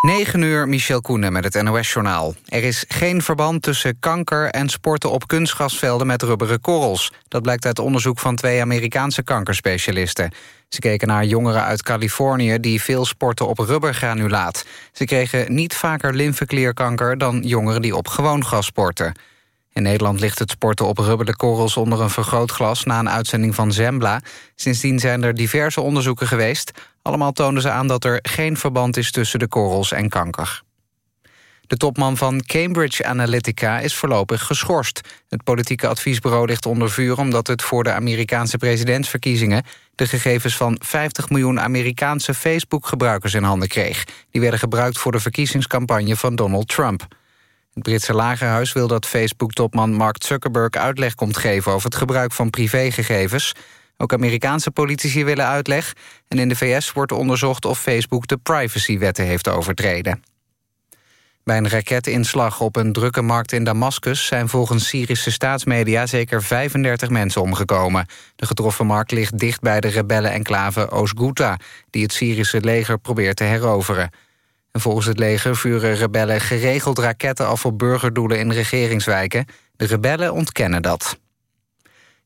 9 uur, Michel Koenen met het NOS-journaal. Er is geen verband tussen kanker en sporten op kunstgrasvelden met rubberen korrels. Dat blijkt uit onderzoek van twee Amerikaanse kankerspecialisten. Ze keken naar jongeren uit Californië die veel sporten op rubbergranulaat. Ze kregen niet vaker lymfeklierkanker dan jongeren die op gewoon gras sporten. In Nederland ligt het sporten op rubberen korrels onder een vergrootglas... na een uitzending van Zembla. Sindsdien zijn er diverse onderzoeken geweest. Allemaal toonden ze aan dat er geen verband is tussen de korrels en kanker. De topman van Cambridge Analytica is voorlopig geschorst. Het politieke adviesbureau ligt onder vuur... omdat het voor de Amerikaanse presidentsverkiezingen... de gegevens van 50 miljoen Amerikaanse Facebook-gebruikers in handen kreeg. Die werden gebruikt voor de verkiezingscampagne van Donald Trump. Het Britse lagerhuis wil dat Facebook-topman Mark Zuckerberg uitleg komt geven over het gebruik van privégegevens. Ook Amerikaanse politici willen uitleg. En in de VS wordt onderzocht of Facebook de privacywetten heeft overtreden. Bij een raketinslag op een drukke markt in Damascus... zijn volgens Syrische staatsmedia zeker 35 mensen omgekomen. De getroffen markt ligt dicht bij de rebellen-enclave Oost-Ghouta... die het Syrische leger probeert te heroveren. En volgens het leger vuren rebellen geregeld raketten af op burgerdoelen in regeringswijken. De rebellen ontkennen dat.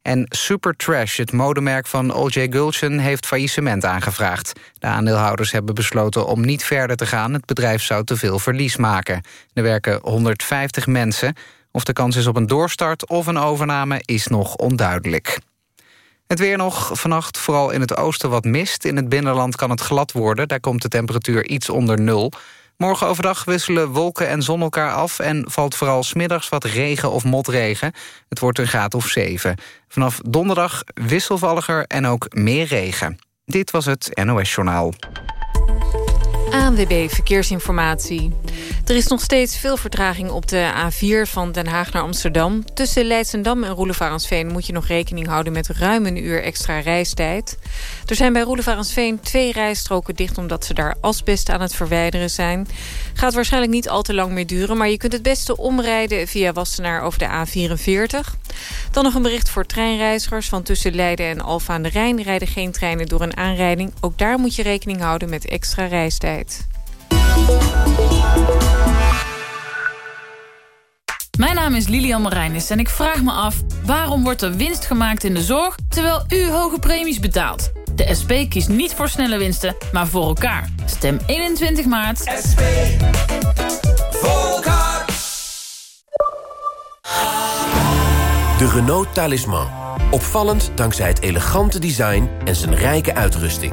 En Supertrash, het modemerk van O.J. Gulchen, heeft faillissement aangevraagd. De aandeelhouders hebben besloten om niet verder te gaan. Het bedrijf zou te veel verlies maken. Er werken 150 mensen. Of de kans is op een doorstart of een overname is nog onduidelijk. Het weer nog vannacht, vooral in het oosten wat mist. In het binnenland kan het glad worden, daar komt de temperatuur iets onder nul. Morgen overdag wisselen wolken en zon elkaar af... en valt vooral smiddags wat regen of motregen. Het wordt een graad of 7. Vanaf donderdag wisselvalliger en ook meer regen. Dit was het NOS Journaal. ANWB Verkeersinformatie. Er is nog steeds veel vertraging op de A4 van Den Haag naar Amsterdam. Tussen Leidsendam en Roelevarensveen moet je nog rekening houden... met ruim een uur extra reistijd. Er zijn bij Roelevarensveen twee rijstroken dicht... omdat ze daar asbest aan het verwijderen zijn. Gaat waarschijnlijk niet al te lang meer duren... maar je kunt het beste omrijden via Wassenaar over de A44. Dan nog een bericht voor treinreizigers... van tussen Leiden en Alfa aan de Rijn rijden geen treinen door een aanrijding. Ook daar moet je rekening houden met extra reistijd. Mijn naam is Lilian Marijnis en ik vraag me af... waarom wordt er winst gemaakt in de zorg... terwijl u hoge premies betaalt? De SP kiest niet voor snelle winsten, maar voor elkaar. Stem 21 maart. SP. Voor elkaar. De Renault Talisman. Opvallend dankzij het elegante design en zijn rijke uitrusting.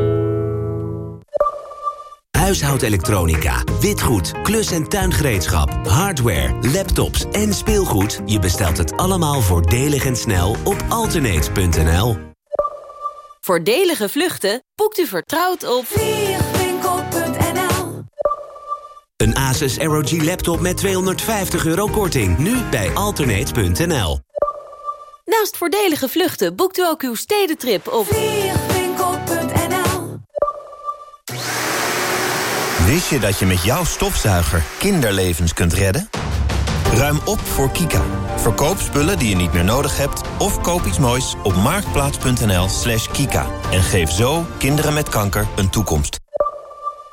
Huishoudelektronica, witgoed, klus- en tuingereedschap, hardware, laptops en speelgoed. Je bestelt het allemaal voordelig en snel op alternate.nl. Voordelige vluchten boekt u vertrouwd op vliegwinkel.nl Een Asus ROG laptop met 250 euro korting. Nu bij alternate.nl. Naast voordelige vluchten boekt u ook uw stedentrip op Wist je dat je met jouw stofzuiger kinderlevens kunt redden? Ruim op voor Kika. Verkoop spullen die je niet meer nodig hebt... of koop iets moois op marktplaats.nl slash kika. En geef zo kinderen met kanker een toekomst.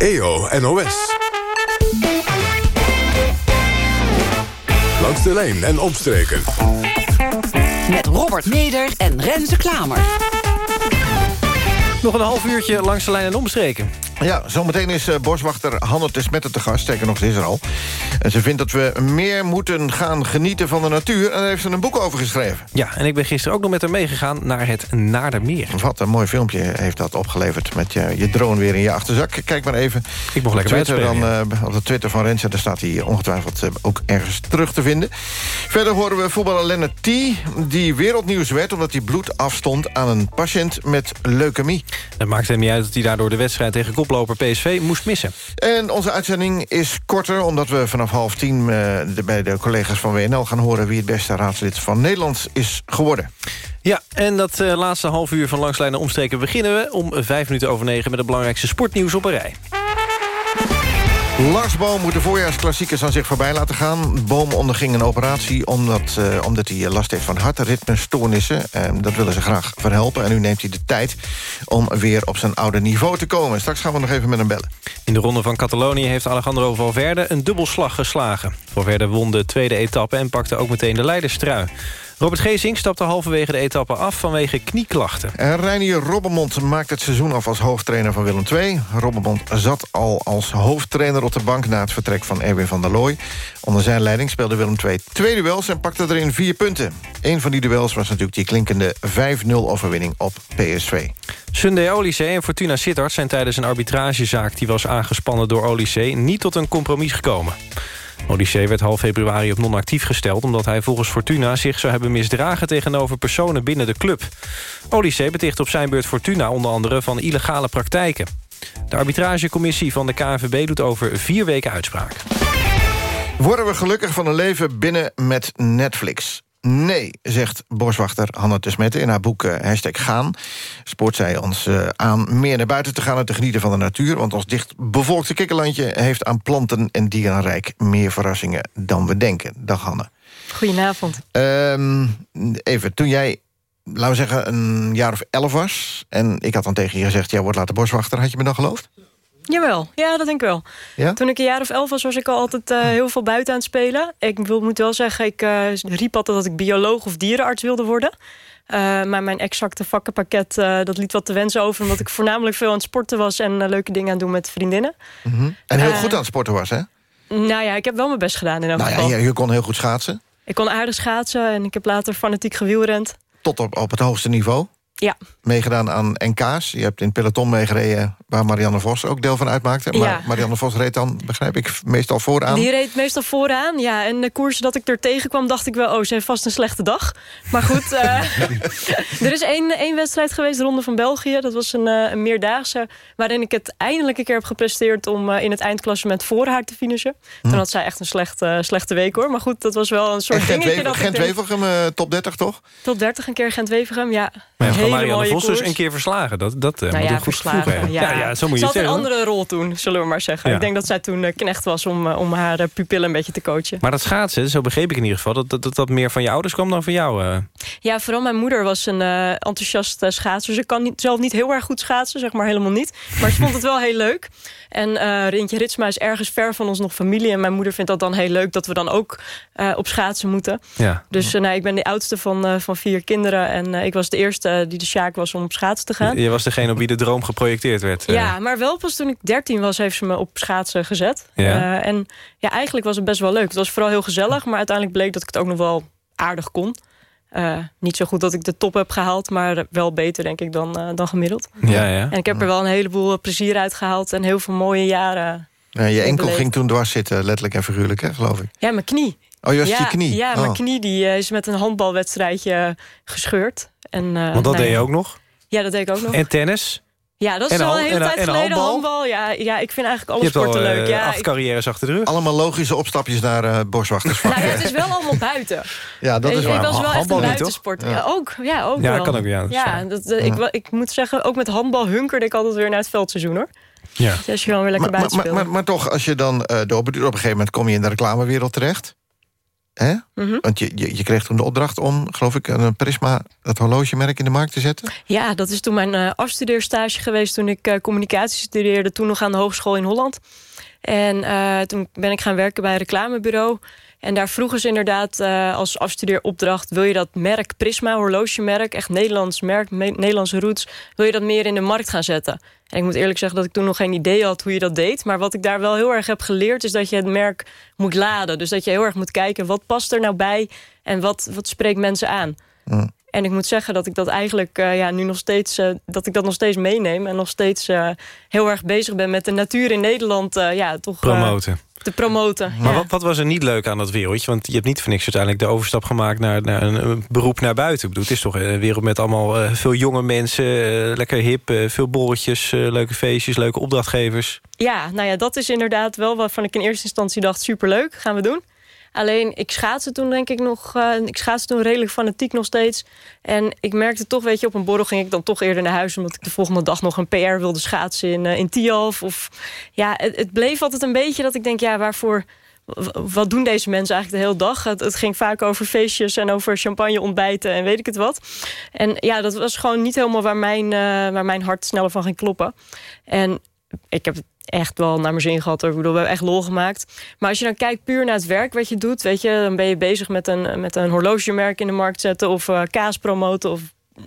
EO NOS. Langs de lijn en opstreken. Met Robert Meder en Renze Klamer. Nog een half uurtje langs de lijn en omstreken. Ja, zometeen is uh, boswachter Hanne Tesmette te gast. Zeker nog, ze is er al. En ze vindt dat we meer moeten gaan genieten van de natuur. En daar heeft ze een boek over geschreven. Ja, en ik ben gisteren ook nog met haar meegegaan naar het Naardermeer. Wat een mooi filmpje heeft dat opgeleverd met je, je drone weer in je achterzak. Kijk maar even. Ik mocht lekker Twitter dan, uh, Op de Twitter van Rens, daar staat hij ongetwijfeld uh, ook ergens terug te vinden. Verder horen we voetballer Lennart T. Die wereldnieuws werd omdat hij bloed afstond aan een patiënt met leukemie. Het maakt hem niet uit dat hij daardoor de wedstrijd tegen koploper PSV moest missen. En onze uitzending is korter, omdat we vanaf half tien... De, bij de collega's van WNL gaan horen... wie het beste raadslid van Nederland is geworden. Ja, en dat uh, laatste half uur van Langslijnen Omsteken beginnen we... om vijf minuten over negen met het belangrijkste sportnieuws op een rij. Lars Boom moet de voorjaarsklassiekers aan zich voorbij laten gaan. Boom onderging een operatie omdat, uh, omdat hij last heeft van hartritmestoornissen. En dat willen ze graag verhelpen. En nu neemt hij de tijd om weer op zijn oude niveau te komen. Straks gaan we nog even met hem bellen. In de ronde van Catalonië heeft Alejandro Valverde een dubbelslag geslagen. Valverde won de tweede etappe en pakte ook meteen de leiderstrui. Robert Geesink stapte halverwege de etappe af vanwege knieklachten. En Reinier Robbermond maakt het seizoen af als hoofdtrainer van Willem II. Robbermond zat al als hoofdtrainer op de bank na het vertrek van Erwin van der Looy. Onder zijn leiding speelde Willem II twee duels en pakte erin vier punten. Een van die duels was natuurlijk die klinkende 5-0 overwinning op PSV. Sunday Olysee en Fortuna Sittard zijn tijdens een arbitragezaak... die was aangespannen door Olysee niet tot een compromis gekomen. Odyssee werd half februari op non-actief gesteld... omdat hij volgens Fortuna zich zou hebben misdragen... tegenover personen binnen de club. Odyssee beticht op zijn beurt Fortuna onder andere van illegale praktijken. De arbitragecommissie van de KNVB doet over vier weken uitspraak. Worden we gelukkig van een leven binnen met Netflix? Nee, zegt boswachter Hanna Tesmette in haar boek uh, Hashtag Gaan. Spoort zij ons uh, aan meer naar buiten te gaan en te genieten van de natuur. Want ons dicht bevolkte kikkerlandje heeft aan planten en dierenrijk... meer verrassingen dan we denken. Dag Hanne. Goedenavond. Um, even, toen jij, laten we zeggen, een jaar of elf was... en ik had dan tegen je gezegd, jij wordt later boswachter... had je me dan geloofd? Jawel, ja, dat denk ik wel. Ja? Toen ik een jaar of elf was, was ik al altijd uh, heel veel buiten aan het spelen. Ik wil, moet wel zeggen, ik uh, riep altijd dat ik bioloog of dierenarts wilde worden. Uh, maar mijn exacte vakkenpakket, dat liet wat te wensen over... omdat ik voornamelijk veel aan het sporten was... en leuke dingen aan het doen met vriendinnen. Mm -hmm. En heel goed aan het sporten was, hè? Nou ja, ik heb wel mijn best gedaan in elk nou geval. Ja, je kon heel goed schaatsen? Ik kon aardig schaatsen en ik heb later fanatiek gewielrend. Tot op, op het hoogste niveau? Ja. Meegedaan aan NK's. Je hebt in peloton meegereden waar Marianne Vos ook deel van uitmaakte. Maar ja. Marianne Vos reed dan, begrijp ik, meestal vooraan. Die reed meestal vooraan, ja. En de koers dat ik er tegenkwam, dacht ik wel... oh, ze heeft vast een slechte dag. Maar goed, uh, er is één, één wedstrijd geweest, de Ronde van België. Dat was een, uh, een meerdaagse, waarin ik het eindelijk een keer heb gepresteerd... om uh, in het eindklassement voor haar te finishen. Hm. Toen had zij echt een slechte, slechte week, hoor. Maar goed, dat was wel een soort Gent dingetje... Gent-Wevelgem, top 30, toch? Top 30 een keer Gent-Wevelgem, ja. Maar ja, hele Marianne Vos dus een keer verslagen. Dat, dat nou moet ja, goed verslagen, ja. ja, ja, zo moet je Ze had een andere rol toen, zullen we maar zeggen. Ja. Ik denk dat zij toen uh, knecht was om, uh, om haar pupillen een beetje te coachen. Maar dat schaatsen, zo begreep ik in ieder geval... dat dat, dat, dat meer van je ouders kwam dan van jou. Uh. Ja, vooral mijn moeder was een uh, enthousiast schaatser. Ze kan niet, zelf niet heel erg goed schaatsen, zeg maar helemaal niet. Maar ze vond het wel heel leuk. En uh, Rintje Ritsma is ergens ver van ons nog familie. En mijn moeder vindt dat dan heel leuk dat we dan ook uh, op schaatsen moeten. Ja. Dus uh, nou, ik ben de oudste van, van vier kinderen. En ik was de eerste die de sjaak was om op schaatsen te gaan. Je, je was degene op wie de droom geprojecteerd werd. Ja, maar wel pas toen ik 13 was, heeft ze me op schaatsen gezet. Ja. en ja, eigenlijk was het best wel leuk. Het was vooral heel gezellig, maar uiteindelijk bleek dat ik het ook nog wel aardig kon. Uh, niet zo goed dat ik de top heb gehaald, maar wel beter denk ik dan, uh, dan gemiddeld. Ja, ja. En ik heb er wel een heleboel plezier uit gehaald en heel veel mooie jaren. Ja, je enkel beleefd. ging toen dwars zitten, letterlijk en figuurlijk, hè, geloof ik. Ja, mijn knie. Oh, je was ja, je knie? Ja, oh. mijn knie die, uh, is met een handbalwedstrijdje gescheurd. En, uh, Want dat nou, deed je ook nog? Ja, dat deed ik ook nog. En tennis? Ja, dat is en al een hele en, tijd en geleden. handbal? handbal. Ja, ja, ik vind eigenlijk alle sporten al, leuk. Uh, ja, acht ik... carrières achter de rug. Allemaal logische opstapjes naar uh, boswachters. nou ja, het is wel allemaal buiten. ja, dat is waar. Het was wel handbal echt een niet, buitensport. Ja. Ja, ook. Ja, ook ja wel. kan ook. Ja, dat ja, dat, uh, ik, ik moet zeggen, ook met handbal hunkerde ik altijd weer naar het veldseizoen, hoor. Ja. Dus als je wel weer lekker maar, buiten maar, maar, maar, toch, als je dan uh, doorbeduurt... op een gegeven moment kom je in de reclamewereld terecht. Hè? Mm -hmm. Want je, je, je, kreeg toen de opdracht om, geloof ik... een Prisma, dat horlogemerk in de markt te zetten? Ja, dat is toen mijn uh, afstudeerstage geweest... toen ik uh, communicatie studeerde, toen nog aan de hogeschool in Holland. En uh, toen ben ik gaan werken bij een reclamebureau. En daar vroegen ze inderdaad uh, als afstudeeropdracht... wil je dat merk Prisma, horlogemerk, echt Nederlands merk... Nederlandse roots, wil je dat meer in de markt gaan zetten? En ik moet eerlijk zeggen dat ik toen nog geen idee had hoe je dat deed. Maar wat ik daar wel heel erg heb geleerd... is dat je het merk moet laden. Dus dat je heel erg moet kijken, wat past er nou bij... en wat, wat spreekt mensen aan? Mm. En ik moet zeggen dat ik dat eigenlijk uh, ja, nu nog steeds, uh, dat ik dat nog steeds meeneem. En nog steeds uh, heel erg bezig ben met de natuur in Nederland. ja, toch, promoten. Te promoten. Maar ja. wat, wat, was er niet leuk aan dat wereldje? Want je hebt niet voor niks uiteindelijk de overstap gemaakt... naar, naar een, beroep naar buiten. Ik bedoel, het is toch een wereld met allemaal veel jonge mensen. lekker hip, veel borreltjes, leuke feestjes, leuke opdrachtgevers. Ja, nou ja, dat is inderdaad wel waarvan ik in eerste instantie dacht... superleuk, gaan we doen. Alleen, ik schaatste toen denk ik nog... Uh, ik schaatste toen redelijk fanatiek nog steeds. En ik merkte toch, weet je, op een borrel ging ik dan toch eerder naar huis... omdat ik de volgende dag nog een PR wilde schaatsen in, uh, in Tialf. Of, ja, het, bleef altijd een beetje dat ik denk, ja, waarvoor... Wat doen deze mensen eigenlijk de hele dag? Het, ging vaak over feestjes en over champagne ontbijten en weet ik het wat. En ja, dat was gewoon niet helemaal waar mijn, uh, waar mijn hart sneller van ging kloppen. En ik heb echt wel naar mijn zin gehad. Ik bedoel, we hebben echt lol gemaakt. Maar als je dan kijkt puur naar het werk wat je doet... weet je, dan ben je bezig met een, met een horlogemerk in de markt zetten... of uh, kaas promoten of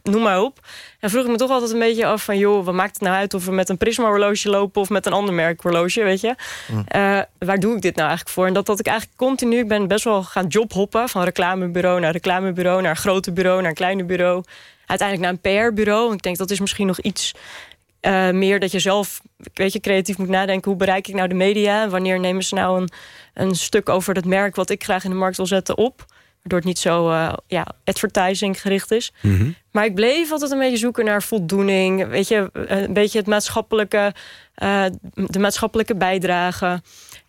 noem maar op. En vroeg ik me toch altijd een beetje af van... joh, wat maakt het nou uit of we met een Prisma horloge lopen... of met een ander merk horloge, weet je? Mm. Uh, waar doe ik dit nou eigenlijk voor? En dat dat ik eigenlijk continu... ik ben best wel gaan jobhoppen... van reclamebureau naar reclamebureau... naar grote bureau, naar kleine bureau... uiteindelijk naar een PR-bureau. Ik denk dat is misschien nog iets uh, meer dat je zelf weet je, creatief moet nadenken... hoe bereik ik nou de media? Wanneer nemen ze nou een, een stuk over het merk... wat ik graag in de markt wil zetten op? Waardoor het niet zo uh, ja, advertising gericht is. Mm -hmm. Maar ik bleef altijd een beetje zoeken naar voldoening. Weet je, een beetje het maatschappelijke, uh, de maatschappelijke bijdrage.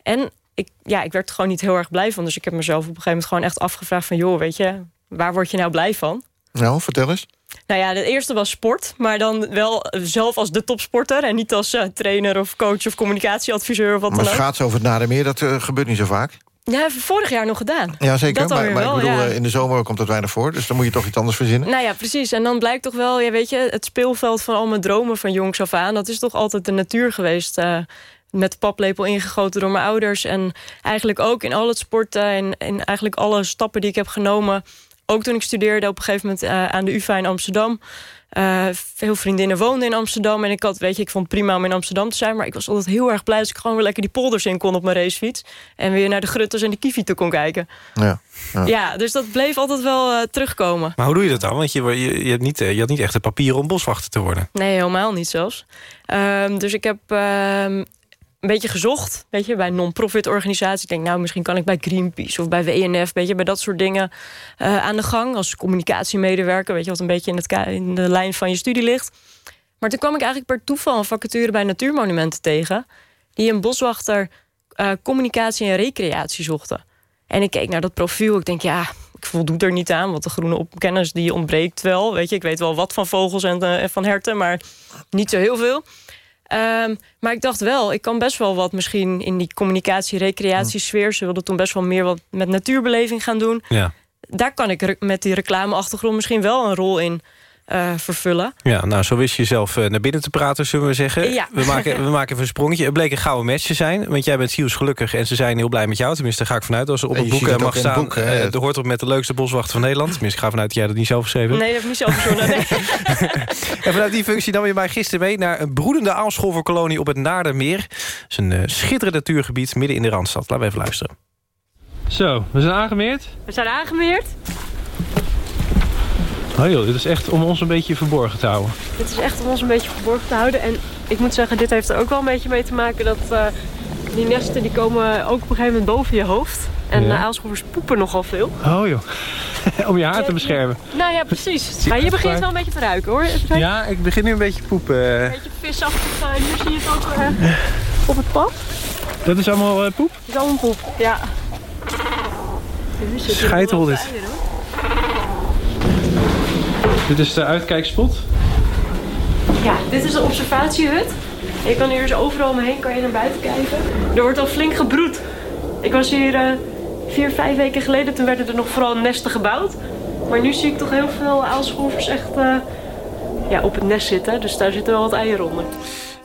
En ik, ja, ik werd er gewoon niet heel erg blij van. Dus ik heb mezelf op een gegeven moment gewoon echt afgevraagd van... joh, weet je, waar word je nou blij van? Nou, vertel eens. Nou ja, de eerste was sport, maar dan wel zelf als de topsporter... en niet als uh, trainer of coach of communicatieadviseur of wat maar dan ook. Maar over het nadenken meer, dat uh, gebeurt niet zo vaak. Ja, vorig jaar nog gedaan. Ja, zeker. Maar, maar wel, ik bedoel, ja. in de zomer komt dat weinig voor. Dus dan moet je toch iets anders verzinnen. Nou ja, precies. En dan blijkt toch wel, ja, weet je, het speelveld van al mijn dromen van jongs af aan... dat is toch altijd de natuur geweest... Uh, met de paplepel ingegoten door mijn ouders. En eigenlijk ook in al het sporten en in eigenlijk alle stappen die ik heb genomen ook toen ik studeerde op een gegeven moment uh, aan de UvA in Amsterdam. Uh, veel vriendinnen woonden in Amsterdam. En ik had, weet je, ik vond het prima om in Amsterdam te zijn. Maar ik was altijd heel erg blij als ik gewoon weer lekker die polders in kon op mijn racefiets. En weer naar de Grutters en de Kievieten kon kijken. Ja, ja. ja, dus dat bleef altijd wel uh, terugkomen. Maar hoe doe je dat dan? Want je, je, je, hebt niet, je had niet echt de papieren om boswachter te worden. Nee, helemaal niet zelfs. Um, dus ik heb um, een beetje gezocht, weet je, bij non-profit organisatie. Ik denk, nou, misschien kan ik bij Greenpeace of bij WNF, weet je, bij dat soort dingen uh, aan de gang als communicatiemedewerker, weet je, wat een beetje in, het in de lijn van je studie ligt. Maar toen kwam ik eigenlijk per toeval een vacature bij Natuurmonumenten tegen, die een boswachter uh, communicatie en recreatie zochten. En ik keek naar dat profiel, ik denk, ja, ik voldoe er niet aan, want de groene kennis die ontbreekt wel, weet je, ik weet wel wat van vogels en uh, van herten, maar niet zo heel veel. Um, maar ik dacht wel, ik kan best wel wat misschien in die communicatie-recreatiesfeer. Ze wilden toen best wel meer wat met natuurbeleving gaan doen. Ja. Daar kan ik met die reclameachtergrond misschien wel een rol in uh, vervullen. Ja, nou, zo wist je zelf uh, naar binnen te praten, zullen we zeggen. Ja. We, maken, we maken even een sprongetje. Het bleek een gouden match te zijn, want jij bent zielsgelukkig... en ze zijn heel blij met jou, tenminste daar ga ik vanuit. Als er op het boek mag staan, boek, uh, de hoort op met de leukste boswachter van Nederland. Tenminste, ik ga vanuit dat jij dat niet zelf geschreven Nee, dat heb ik niet zelf verzonnen. Nee. en vanuit die functie nam je mij gisteren mee... naar een broedende aalscholverkolonie op het Naardermeer. Dat is een schitterend natuurgebied midden in de Randstad. Laten we even luisteren. Zo, we zijn aangemeerd. We zijn aangemeerd. Oh joh, dit is echt om ons een beetje verborgen te houden. Dit is echt om ons een beetje verborgen te houden. En ik moet zeggen, dit heeft er ook wel een beetje mee te maken dat uh, die nesten die komen ook op een gegeven moment boven je hoofd. En ja. uh, aalscholvers poepen nogal veel. Oh joh, om je haar ja, te beschermen. Nou ja, precies. Maar je begint wel een beetje te ruiken hoor. Ja, ik begin nu een beetje poepen. Een beetje visachtig. Uh, hier zie je het ook uh, op het pad. Dat is allemaal poep? Dat is allemaal poep, ja. Scheitel dit. Dit is de uitkijkspot? Ja, dit is de observatiehut. Je kan hier dus overal omheen kan je naar buiten kijken. Er wordt al flink gebroed. Ik was hier uh, vier, vijf weken geleden. Toen werden er nog vooral nesten gebouwd. Maar nu zie ik toch heel veel aalscholvers echt uh, ja, op het nest zitten. Dus daar zitten wel wat eieren onder.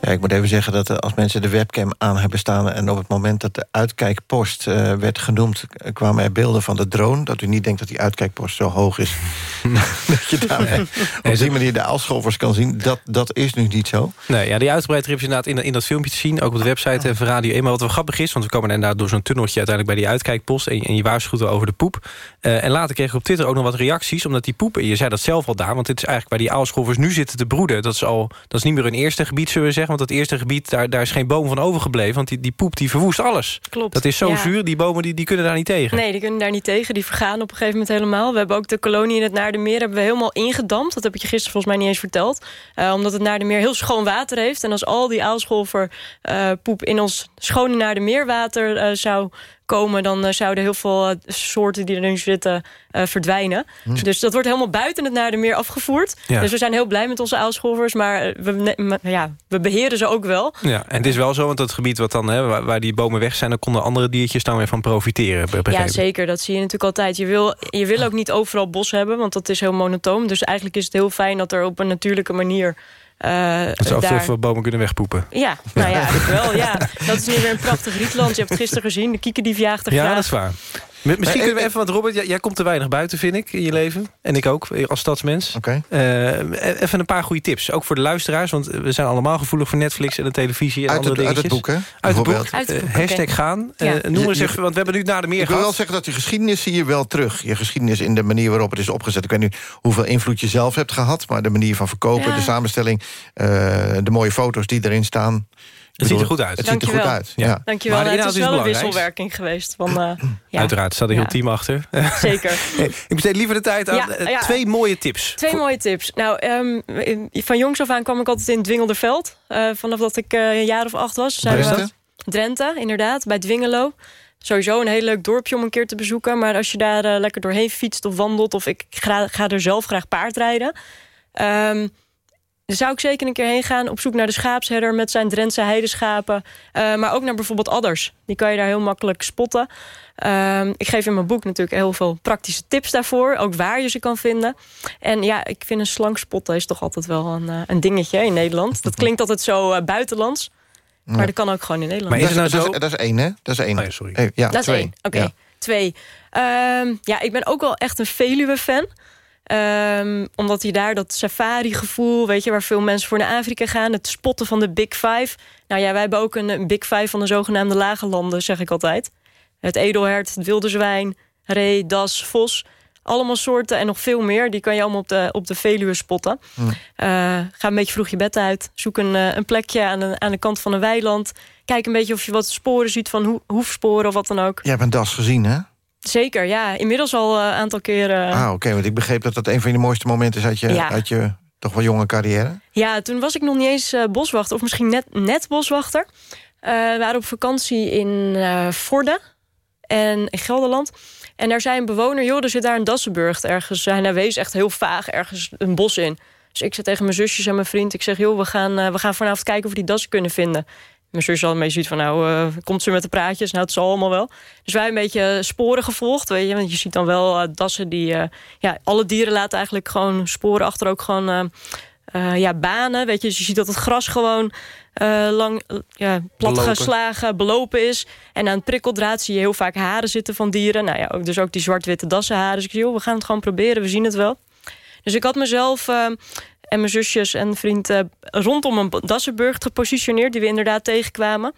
Ja, ik moet even zeggen dat eh, als mensen de webcam aan hebben staan... en op het moment dat de uitkijkpost eh, werd genoemd... eh, kwamen er beelden van de drone. Dat u niet denkt dat die uitkijkpost zo hoog is... dat je daar eh, op die manier de aalscholvers kan zien. Dat, dat is nu niet zo. Nee, ja, die uitgebreid is inderdaad in, in dat filmpje te zien. Ook op de website en van Radio 1. Maar wat wel grappig is, want we komen inderdaad door zo'n tunneltje... uiteindelijk bij die uitkijkpost en, en je waarschuwt over de poep. Eh, en later kreeg ik op Twitter ook nog wat reacties... omdat die poep, en je zei dat zelf al daar... want dit is eigenlijk waar die aalscholvers nu zitten te broeden. Dat is, al, dat is niet meer een eerste gebied, zullen we zeggen. Want dat eerste gebied, daar, daar is geen boom van overgebleven. Want die, die poep die verwoest alles. Klopt. Dat is zo Ja. zuur, die bomen die, die kunnen daar niet tegen. Nee, die kunnen daar niet tegen. Die vergaan op een gegeven moment helemaal. We hebben ook de kolonie in het Naardenmeer hebben we helemaal ingedampt. Dat heb ik je gisteren volgens mij niet eens verteld. Eh, omdat het Naardenmeer heel schoon water heeft. En als al die aalscholver eh, poep in ons schone Naardenmeerwater eh zou komen... dan eh, zouden heel veel eh, soorten die er nu zitten eh, verdwijnen. Hm. Dus dat wordt helemaal buiten het Naardenmeer afgevoerd. Ja. Dus we zijn heel blij met onze aalscholvers. Maar we, maar, ja, we beheren ze ook wel. Ja, en het is wel zo, want dat gebied wat dan, hè, waar, waar die bomen weg zijn... daar konden andere diertjes dan weer van profiteren. Ja, zeker. Dat zie je natuurlijk altijd. Je wil, je wil ook niet overal bos hebben, want dat is heel monotoom. Dus eigenlijk is het heel fijn dat er op een natuurlijke manier... eh, Dat ze af en toe daar... even bomen kunnen wegpoepen. Ja, nou ja, eigenlijk wel. Ja. Dat is nu weer een prachtig rietland. Je hebt het gisteren gezien. De kiekendief jaagt er Ja, graag. dat is waar. Misschien Maar, kunnen we eh, even, want Robert, jij, jij komt te weinig buiten, vind ik, in je leven. En ik ook, eh, als stadsmens. Oké. Eh, even een paar goede tips. Ook voor de luisteraars, want we zijn allemaal gevoelig voor Netflix en de televisie en Uit andere het, uit het dingetjes. boek, hè? Uit het boek. Uit het boek, Eh, hashtag gaan. Ja. Eh, noem Je- eens je- even, want we hebben nu naar de meer Ik wil wel gehad. zeggen dat die geschiedenis zie je wel terug. Je geschiedenis in de manier waarop het is opgezet. Ik weet niet hoeveel invloed je zelf hebt gehad... maar de manier van verkopen, Ja. de samenstelling... eh, de mooie foto's die erin staan. Het ziet er goed uit. Het ziet er goed uit, Ja. Dankjewel. Maar de het is wel een belangrijk. wisselwerking geweest. Van, eh, ja. Uiteraard, staat een heel Ja. team achter. Zeker. Hey, ik besteed liever de tijd aan Ja, eh, ja. twee mooie tips. Twee mooie tips. Nou, ehm, in- van jongs af aan kwam ik altijd in Dwingelderveld. Eh vanaf dat ik eh, een jaar of acht was. Dat? Drenthe, inderdaad, bij Dwingelo. Sowieso een heel leuk dorpje om een keer te bezoeken. Maar als je daar lekker doorheen fietst of wandelt... of ik ga, ga er zelf graag paardrijden... ehm, zou ik zeker een keer heen gaan op zoek naar de schaapsherder... met zijn Drentse heideschapen. Eh, maar ook naar bijvoorbeeld adders. Die kan je daar heel makkelijk spotten. Ehm, ik geef in mijn boek natuurlijk heel veel praktische tips daarvoor. Ook waar je ze kan vinden. En ja, ik vind een slang spotten is toch altijd wel een, eh, een dingetje in Nederland. Dat klinkt altijd zo eh, buitenlands. Maar dat kan ook gewoon in Nederland. Maar is het nou dat, zo- is, dat is één, hè? Dat is één. Oh ja, sorry. Ja, Dat is één. Oké, Ja. twee. Ehm, ja, ik ben ook wel echt een Veluwe-fan. Ehm, omdat hij daar dat safari-gevoel, weet je, waar veel mensen voor naar Afrika gaan. Het spotten van de Big Five. Nou ja, wij hebben ook een, een Big Five van de zogenaamde lage landen, zeg ik altijd. Het edelhert, het wilde zwijn, ree, das, vos. Allemaal soorten en nog veel meer. Die kan je allemaal op de, op de Veluwe spotten. Eh, ga een beetje vroeg je bed uit. Zoek een, eh, een plekje aan de, aan de kant van een weiland. Kijk een beetje of je wat sporen ziet van hoe hoefsporen of wat dan ook. Jij hebt een das gezien, hè? Zeker, ja. Inmiddels al een aantal keren. Ah, oké, want ik begreep dat dat een van de mooiste momenten is... uit je, Ja. uit je toch wel jonge carrière. Ja, toen was ik nog niet eens eh, boswachter. Of misschien net, net boswachter. Eh, we waren op vakantie in eh Vorden. En in Gelderland. En daar zei een bewoner... joh, er zit daar een Dassenburg ergens. Hij wees echt heel vaag ergens een bos in. Dus ik zei tegen mijn zusjes en mijn vriend... ik zeg, joh, we gaan, eh, we gaan vanavond kijken of we die dassen kunnen vinden. Mijn zus had een beetje zoiets van, nou, eh, komt ze met de praatjes? Nou, het zal allemaal wel. Dus wij een beetje sporen gevolgd, weet je. Want je ziet dan wel eh, dassen die... eh, ja, alle dieren laten eigenlijk gewoon sporen achter ook gewoon... eh, eh, ja, banen. Weet je, dus je ziet dat het gras gewoon eh, lang eh, ja, platgeslagen, belopen is. En aan het prikkeldraad zie je heel vaak haren zitten van dieren. Nou ja, ook, dus ook die zwart-witte dassenharen. Dus ik joh, we gaan het gewoon proberen, we zien het wel. Dus ik had mezelf eh, en mijn zusjes en vriend eh, rondom een Dassenburg gepositioneerd... die we inderdaad tegenkwamen.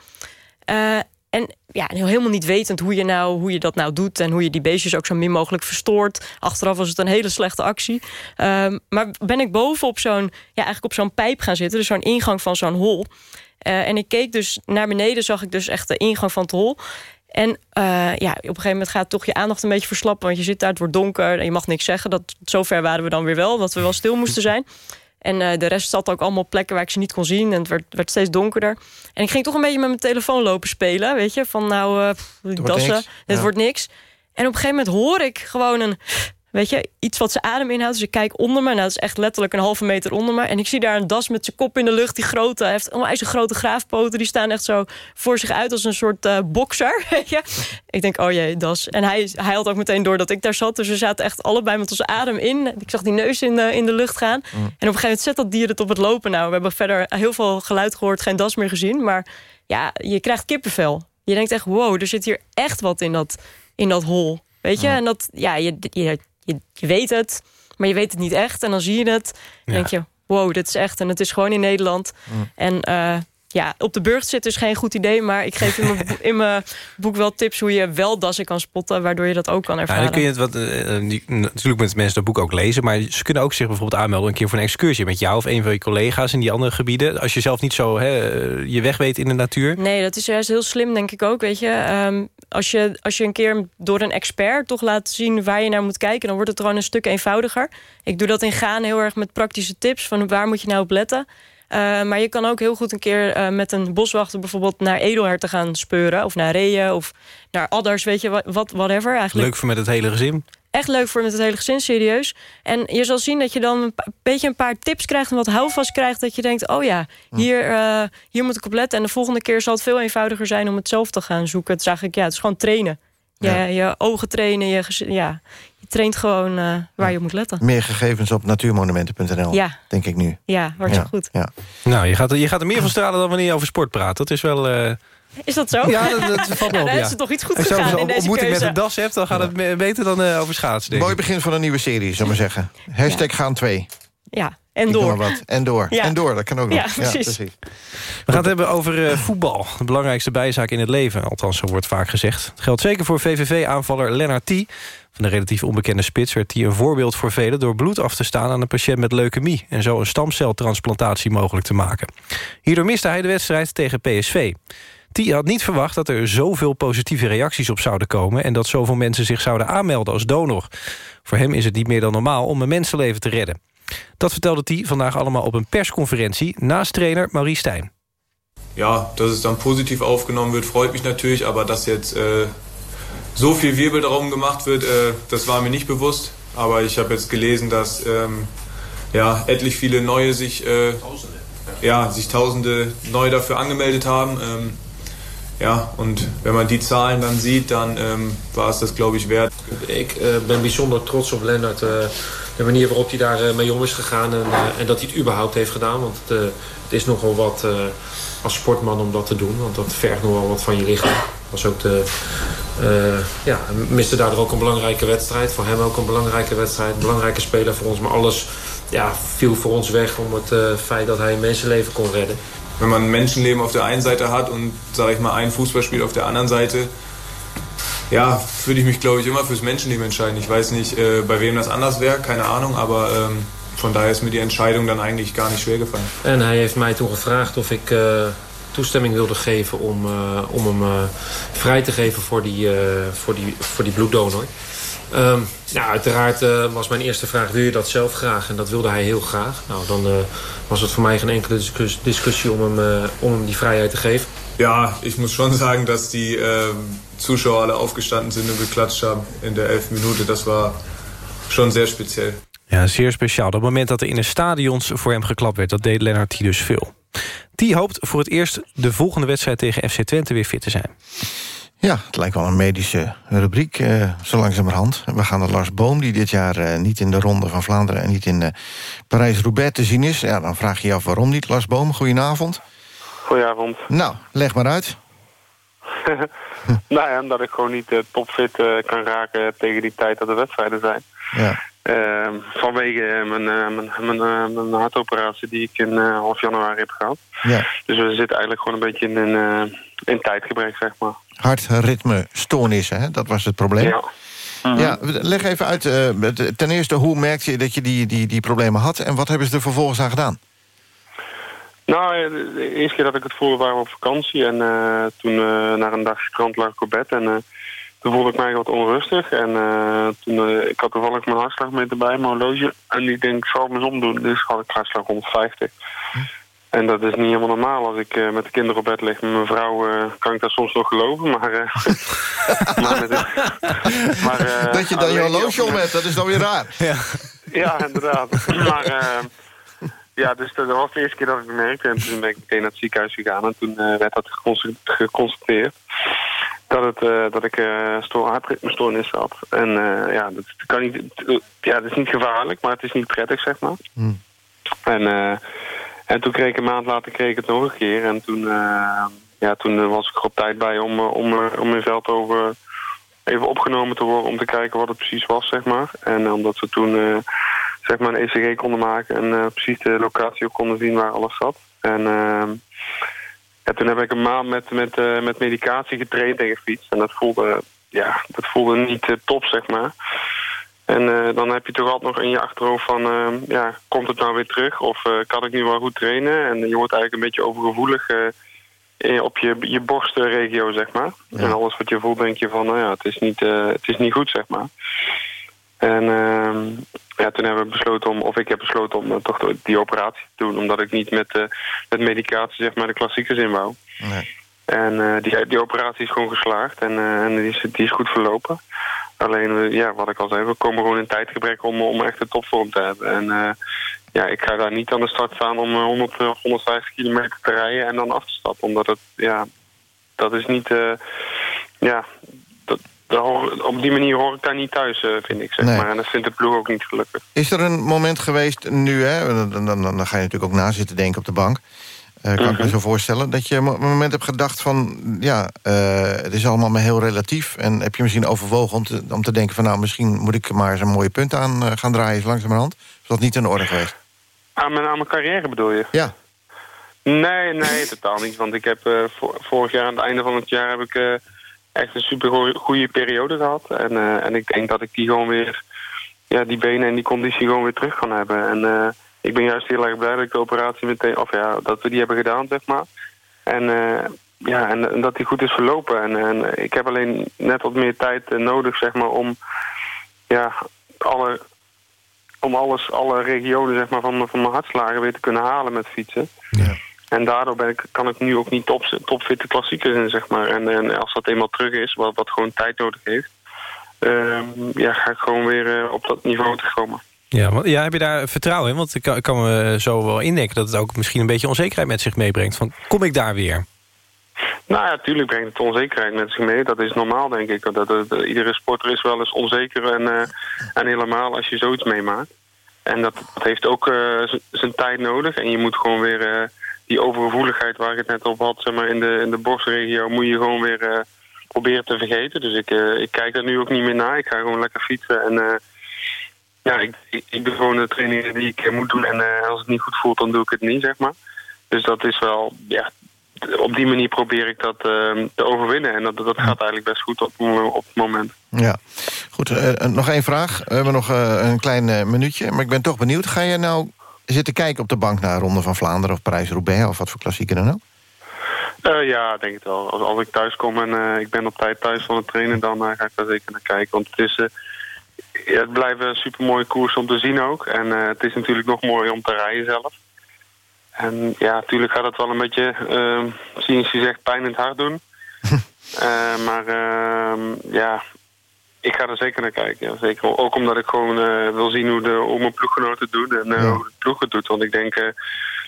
Eh, en ja, helemaal niet wetend hoe je, nou, hoe je dat nou doet... en hoe je die beestjes ook zo min mogelijk verstoort. Achteraf was het een hele slechte actie. Ehm, maar ben ik boven op zo'n ja, eigenlijk op zo'n pijp gaan zitten... dus zo'n ingang van zo'n hol. Eh, en ik keek dus naar beneden, zag ik dus echt de ingang van het hol... En eh, ja, op een gegeven moment gaat toch je aandacht een beetje verslappen... want je zit daar, het wordt donker en je mag niks zeggen. Dat, zover waren we dan weer wel, dat we wel stil moesten zijn. En eh, de rest zat ook allemaal op plekken waar ik ze niet kon zien. En het werd, werd steeds donkerder. En ik ging toch een beetje met mijn telefoon lopen spelen. Weet je, van nou, wordt dassen, dit Ja. wordt niks. En op een gegeven moment hoor ik gewoon een... Weet je, iets wat zijn adem inhoudt. Dus ik kijk onder me. Nou, dat is echt letterlijk een halve meter onder me. En ik zie daar een das met zijn kop in de lucht. Die grote, hij heeft onwijs grote graafpoten. Die staan echt zo voor zich uit als een soort uh, bokser. Weet je? Ik denk, oh jee, das. En hij, hij had ook meteen door dat ik daar zat. Dus we zaten echt allebei met onze adem in. Ik zag die neus in de, in de lucht gaan. En op een gegeven moment zet dat dier het op het lopen. Nou, we hebben verder heel veel geluid gehoord. Geen das meer gezien. Maar ja, je krijgt kippenvel. Je denkt echt, wow, er zit hier echt wat in dat, in dat hol. Weet je? En dat, ja, je, je, je, je, weet het, maar je weet het niet echt. En dan zie je het, ja. denk je, wow, dit is echt. En het is gewoon in Nederland. Mm. En uh, ja, op de burcht zit dus geen goed idee. Maar ik geef in mijn, boek wel tips hoe je wel dassen kan spotten. Waardoor je dat ook kan ervaren. Ja, dan kun je het wat, uh, die, natuurlijk met mensen dat boek ook lezen. Maar ze kunnen ook zich bijvoorbeeld aanmelden een keer voor een excursie. Met jou of een van je collega's in die andere gebieden. Als je zelf niet zo hè, je weg weet in de natuur. Nee, dat is juist heel slim denk ik ook. Weet je, um, als je, als je een keer door een expert toch laat zien waar je naar moet kijken... dan wordt het gewoon een stuk eenvoudiger. Ik doe dat in Gaan heel erg met praktische tips. Van waar moet je nou op letten. Uh, maar je kan ook heel goed een keer uh, met een boswachter... bijvoorbeeld naar edelherten gaan speuren. Of naar reeën of naar adders, weet je, wat, whatever. Eigenlijk. Leuk voor met het hele gezin. Echt leuk voor met het hele gezin, serieus. En je zal zien dat je dan een beetje een paar tips krijgt... en wat houvast krijgt, dat je denkt... oh ja, hier, uh, hier moet ik op letten. En de volgende keer zal het veel eenvoudiger zijn... om het zelf te gaan zoeken. Het is eigenlijk, ja, het is gewoon trainen. Je, ja. je ogen trainen, je, ja, je traint gewoon uh, waar ja. je moet letten. Meer gegevens op natuurmonumenten.nl, ja. denk ik nu. Ja, hartstikke goed. Ja. Nou, je gaat, je gaat er meer van stralen dan wanneer je over sport praat. Dat is wel... Uh... Is dat zo? Ja, dat, dat valt me op, dan ja. is toch iets goed Als je gegaan in deze keuze. met een das hebt, dan gaat het beter dan uh, over schaatsen. Mooi begin van een nieuwe serie, zullen we zeggen. Hashtag gaan 2. Ja, en door. Wat. En door. Ja. En door, dat kan ook nog. Ja, precies. Ja, precies. We gaan het hebben over uh, voetbal. De belangrijkste bijzaak in het leven. Althans, zo wordt vaak gezegd. Het geldt zeker voor VVV-aanvaller Lennart T. Van de relatief onbekende spits werd hij een voorbeeld voor velen... door bloed af te staan aan een patiënt met leukemie... en zo een stamceltransplantatie mogelijk te maken. Hierdoor miste hij de wedstrijd tegen PSV. T had niet verwacht dat er zoveel positieve reacties op zouden komen... en dat zoveel mensen zich zouden aanmelden als donor. Voor hem is het niet meer dan normaal om een mensenleven te redden. Dat vertelde hij vandaag allemaal op een persconferentie... naast trainer Maurice Stijn. Ja, dass es dann positiv aufgenommen wird, freut mich natürlich, aber dass jetzt äh, so viel Wirbel darum gemacht wird, äh, das war mir nicht bewusst. Aber ich habe jetzt gelesen, dass ähm, ja, etlich viele neue sich, äh, ja, sich Tausende neu dafür angemeldet haben. Ähm, ja, und wenn man die Zahlen dann sieht, dann ähm, war es das, glaube wert. Ik uh, ben bijzonder trots op Lennart. Uh, de manier waarop hij daar uh, mee om is gegaan en, en, dat hij het überhaupt heeft gedaan. Want het, het is nogal wat als sportman om dat te doen. Want dat vergt nogal wat van je lichaam. Was ook de, ja, miste daardoor ook een belangrijke wedstrijd. Voor hem ook een belangrijke wedstrijd. Een belangrijke speler voor ons. Maar alles ja, viel voor ons weg om het feit dat hij een mensenleven kon redden. Wenn man ein Menschenleben auf der einen Seite hat und, sage ich mal, ein Fußballspiel auf der anderen Seite, ja, würde ich mich, glaube ich, immer fürs Menschenleben entscheiden. Ich weiß nicht, äh, bei wem das anders wäre, keine Ahnung, aber ähm, von daher ist mir die Entscheidung dann eigentlich gar nicht schwer gefallen. En hij heeft mij toen gevraagd of ik uh, toestemming wilde geven om, uh, om hem uh, vrij te geven voor die, voor die, voor die bloeddonor. Um, ja, uiteraard uh, was mijn eerste vraag, wil je dat zelf graag? En dat wilde hij heel graag. Nou, dan uh, was het voor mij geen enkele discussie, discussie om, hem, uh, om hem die vrijheid te geven. Ja, ich muss schon sagen, dass die Zuschauer alle aufgestanden sind und geklatscht haben in der 11 Minute. Das war schon sehr speziell. Ja, zeer speciaal. Dat moment dat er in de stadions voor hem geklapt werd, dat deed Lennart dus veel. T hoopt voor het eerst de volgende wedstrijd tegen FC Twente weer fit te zijn. Ja, het lijkt wel een medische rubriek, uh, zo langzamerhand. We gaan naar Lars Boom, die dit jaar uh, niet in de Ronde van Vlaanderen... en niet in uh, Parijs-Roubaix te zien is. Ja, dan vraag je je af waarom niet. Lars Boom, goedenavond. Goedenavond. Nou, leg maar uit. nou ja, omdat ik gewoon niet topfit kan raken tegen die tijd dat de wedstrijden zijn. Ja. Ehm, vanwege mijn, mijn, mijn, mijn hartoperatie die ik in half januari heb gehad. Ja. Dus we zitten eigenlijk gewoon een beetje in een in tijdgebrek, zeg maar. Hartritmestoornissen, hè? dat was het probleem. Ja. -hmm. ja leg even uit, uh, ten eerste, hoe merkte je dat je die, die, die problemen had... en wat hebben ze er vervolgens aan gedaan? Nou, de eerste keer dat ik het voelde waren we op vakantie... en uh, toen uh, na een dag strand lag ik op bed... en toen voelde ik mij wat onrustig. En toen, ik had toevallig mijn hartslagmeter bij, mijn horloge... en die denk ik, zal me eens omdoen. Dus had ik hartslag 150. En dat is niet helemaal normaal. Als ik eh, met de kinderen op bed lig met mijn vrouw, eh, kan ik dat soms nog geloven. Maar, eh, maar, maar, eh, dat je dan je horloge op- om hebt, dat is dan weer raar. Ja. Ja, inderdaad. maar eh, ja, dus dat was de eerste keer dat ik het merkte. En toen ben ik meteen naar het ziekenhuis gegaan. En toen eh, werd dat geconst- geconstateerd. Dat, het, eh, dat ik stoor, hartritmestoornis had. En eh, ja, dat kan niet, ja, dat is niet gevaarlijk, maar het is niet prettig, zeg maar. En, eh, en toen kreeg ik een maand later kreeg ik het nog een keer. En toen, ja, toen was ik er op tijd bij om, om, om in Veldhoven even opgenomen te worden... om te kijken wat het precies was, zeg maar. En omdat we toen zeg maar een ECG konden maken... en precies de locatie ook konden zien waar alles zat. En ja, toen heb ik een maand met, met, eh, met medicatie getraind en gefietst. En dat voelde, ja, dat voelde niet eh, top, zeg maar. En eh, dan heb je toch altijd nog in je achterhoofd van... ja, komt het nou weer terug? Of kan ik nu wel goed trainen? En je wordt eigenlijk een beetje overgevoelig... op je, je borstregio, zeg maar. En alles wat je voelt, denk je van... nou ja, het is niet, eh, het is niet goed, zeg maar. En ehm, ja, toen hebben we besloten om... of ik heb besloten om eh, toch die operatie te doen... omdat ik niet met, eh, met medicatie, zeg maar, de klassiekers in wou. En eh, die, die operatie is gewoon geslaagd en, en die, is, die is goed verlopen. Alleen, ja, wat ik al zei, we komen gewoon in tijdgebrek om, om echt de topvorm te hebben. En ja, ik ga daar niet aan de start staan om eh, 100, eh, 150 kilometer te rijden en dan af te stappen. Omdat het, ja, dat is niet, ja, op die manier hoor ik daar niet thuis, eh, vind ik, zeg Nee. maar. En dat vindt de ploeg ook niet gelukkig. Is er een moment geweest nu, hè, dan, dan, dan, ga je natuurlijk ook na zitten denken op de bank... Eh, kan ik me zo voorstellen, dat je mo- een moment hebt gedacht van... ja, eh, het is allemaal maar heel relatief... en heb je misschien overwogen om te, om te denken van... nou, misschien moet ik maar eens een mooie punt aan gaan draaien... langzamerhand. Is dat niet in orde geweest? Aan mijn, aan mijn carrière bedoel je? Ja. Nee, nee, totaal niet. Want ik heb vor- vorig jaar, aan het einde van het jaar, heb ik echt een super goede periode gehad. En, eh, en ik denk dat ik die gewoon weer, ja, die benen en die conditie gewoon weer terug kan hebben. En eh, ik ben juist heel erg blij dat ik de operatie meteen, of ja, dat we die hebben gedaan, zeg maar. En eh, ja, en, dat die goed is verlopen. En, en ik heb alleen net wat meer tijd nodig, zeg maar, om ja, alle om alles, alle regionen zeg maar, van, van mijn hartslagen weer te kunnen halen met fietsen. En daardoor ben ik, kan ik nu ook niet top, topfitte klassiekers in, zeg maar. En, en als dat eenmaal terug is, wat, wat gewoon tijd nodig heeft... ehm, ja, ga ik gewoon weer eh, op dat niveau terechtkomen. Ja, want, ja, heb je daar vertrouwen in? Want ik kan, ik kan me zo wel indenken dat het ook misschien een beetje onzekerheid met zich meebrengt. Van, kom ik daar weer? Nou ja, natuurlijk brengt het onzekerheid met zich mee. Dat is normaal, denk ik. Dat, dat- dat- iedere sporter is wel eens onzeker. En, eh, en helemaal als je zoiets meemaakt. En dat, dat heeft ook eh, zijn tijd nodig. En je moet gewoon weer die overgevoeligheid waar ik het net op had... Zeg maar, in, de, in de borstregio moet je gewoon weer eh, proberen te vergeten. Dus ik, eh, ik kijk er nu ook niet meer naar. Ik ga gewoon lekker fietsen. En eh, ja, ik, ik, doe gewoon de trainingen die ik moet doen. En als het niet goed voelt, dan doe ik het niet, zeg maar. Dus dat is wel, ja, op die manier probeer ik dat eh, te overwinnen. En dat, dat gaat eigenlijk best goed op, op het moment. Ja. Goed, nog één vraag. We hebben nog een klein minuutje, maar ik ben toch benieuwd. Ga je nou zitten kijken op de bank naar Ronde van Vlaanderen... of Parijs-Roubaix of wat voor klassieker dan ook? Eh, ja, denk het wel. Als, als ik thuis kom en eh, ik ben op tijd thuis van het trainen... dan eh, ga ik daar zeker naar kijken. Want het, is, ja, het blijven een supermooie koers om te zien ook. En het is natuurlijk nog mooier om te rijden zelf. En ja, natuurlijk gaat het wel een beetje, uh, sinds je zegt, pijn in het hart doen. Maar ehm, ja, ik ga er zeker naar kijken. Ja, zeker. Ook omdat ik gewoon eh, wil zien hoe, de, hoe mijn ploeggenoten het doen en eh, hoe de ploeg het doet. Want ik denk eh,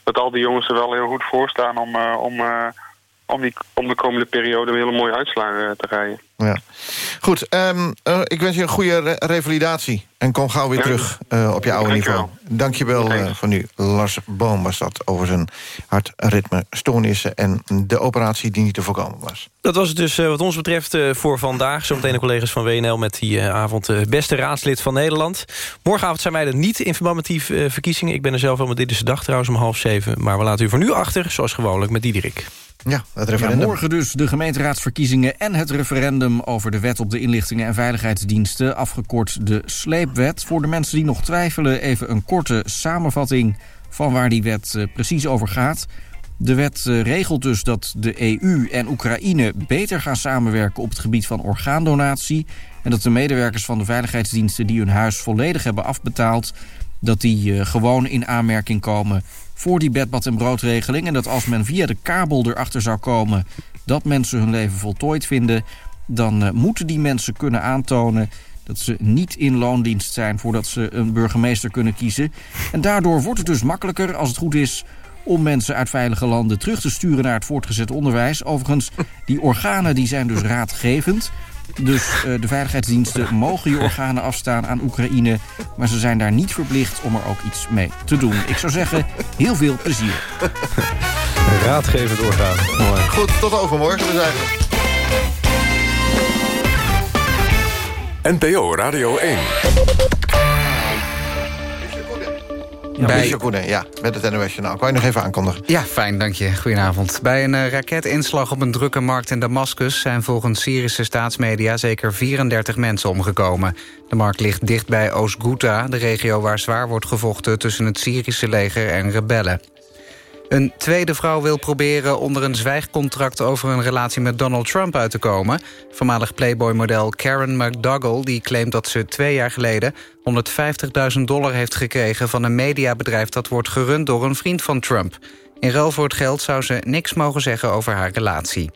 dat al die jongens er wel heel goed voor staan om, eh, om, eh, om, die, om de komende periode een hele mooie uitslagen eh, te rijden. Ja. Goed, ehm, eh, ik wens je een goede re- revalidatie. En kom gauw weer Ja. terug eh, op je oude Dankjewel. niveau. Dankjewel eh voor nu. Lars Boom was dat over zijn hartritmestoornissen... en de operatie die niet te voorkomen was. Dat was het dus eh, wat ons betreft eh, voor vandaag. Zometeen de collega's van WNL met die eh, avond beste raadslid van Nederland. Morgenavond zijn wij er niet in verband met die verkiezingen. Ik ben er zelf wel met Dit is de Dag trouwens om half zeven. Maar we laten u voor nu achter, zoals gewoonlijk, met Diederik. Ja, het Ja, morgen dus de gemeenteraadsverkiezingen en het referendum over de wet op de inlichtingen en veiligheidsdiensten, afgekort de sleepwet. Voor de mensen die nog twijfelen, even een korte samenvatting van waar die wet eh, precies over gaat. De wet eh, regelt dus dat de EU en Oekraïne beter gaan samenwerken op het gebied van orgaandonatie. En dat de medewerkers van de veiligheidsdiensten die hun huis volledig hebben afbetaald, dat die eh, gewoon in aanmerking komen voor die bedbad- en broodregeling. En dat als men via de kabel erachter zou komen dat mensen hun leven voltooid vinden... dan uh, moeten die mensen kunnen aantonen dat ze niet in loondienst zijn... voordat ze een burgemeester kunnen kiezen. En daardoor wordt het dus makkelijker, als het goed is om mensen uit veilige landen terug te sturen naar het voortgezet onderwijs. Overigens, die organen die zijn dus raadgevend. Dus uh, de veiligheidsdiensten mogen je organen afstaan aan Oekraïne... maar ze zijn daar niet verplicht om er ook iets mee te doen. Ik zou zeggen, heel veel plezier. Raadgevend orgaan. Mooi. Goed, tot overmorgen dus eigenlijk. NPO Radio 1. Ja, bij... Koenen, ja, met het NOS Journaal. Kan je nog even aankondigen? Ja, fijn, dank je. Goedenavond. Bij een uh, raketinslag op een drukke markt in Damascus... zijn volgens Syrische staatsmedia zeker 34 mensen omgekomen. De markt ligt dicht bij Oost-Ghouta, de regio waar zwaar wordt gevochten... tussen het Syrische leger en rebellen. Een tweede vrouw wil proberen onder een zwijgcontract... over een relatie met Donald Trump uit te komen. Voormalig Playboy-model Karen McDougall... die claimt dat ze twee jaar geleden 150.000 dollar heeft gekregen... van een mediabedrijf dat wordt gerund door een vriend van Trump. In ruil voor het geld zou ze niks mogen zeggen over haar relatie.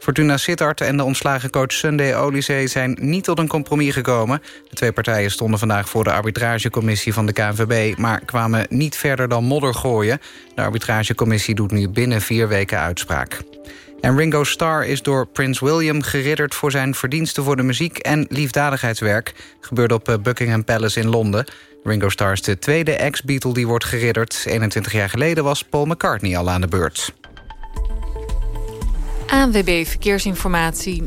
Fortuna Sittard en de ontslagen coach Sunday Olysee zijn niet tot een compromis gekomen. De twee partijen stonden vandaag voor de arbitragecommissie van de KNVB... maar kwamen niet verder dan modder gooien. De arbitragecommissie doet nu binnen vier weken uitspraak. En Ringo Starr is door Prins William geridderd... voor zijn verdiensten voor de muziek en liefdadigheidswerk. Gebeurde op Buckingham Palace in Londen. Ringo Starr is de tweede ex-Beatle die wordt geridderd. 21 jaar geleden was Paul McCartney al aan de beurt. ANWB Verkeersinformatie.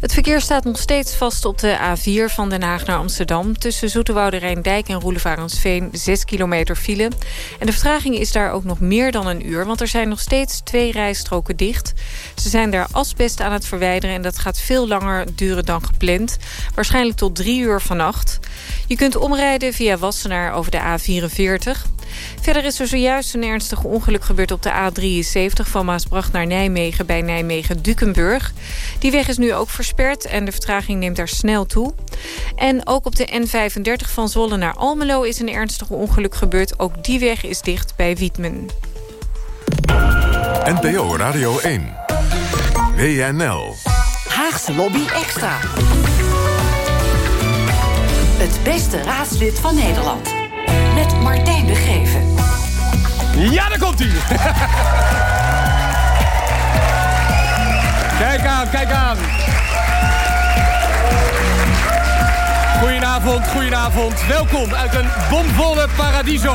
Het verkeer staat nog steeds vast op de A4 van Den Haag naar Amsterdam... tussen Zoeterwoude Rijndijk en Roelevarensveen 6 kilometer file. En de vertraging is daar ook nog meer dan een uur... want er zijn nog steeds twee rijstroken dicht. Ze zijn daar asbest aan het verwijderen... en dat gaat veel langer duren dan gepland. Waarschijnlijk tot drie uur vannacht. Je kunt omrijden via Wassenaar over de A44... Verder is er zojuist een ernstig ongeluk gebeurd op de A73... van Maasbracht naar Nijmegen bij Nijmegen-Dukenburg. Die weg is nu ook versperd en de vertraging neemt daar snel toe. En ook op de N35 van Zwolle naar Almelo is een ernstig ongeluk gebeurd. Ook die weg is dicht bij Wietmen. NPO Radio 1. WNL. Haagse Lobby Extra. Het beste raadslid van Nederland Martijn de Geven. Ja, daar komt hij! kijk aan, kijk aan. Goedenavond, goedenavond. Welkom uit een bomvolle Paradiso.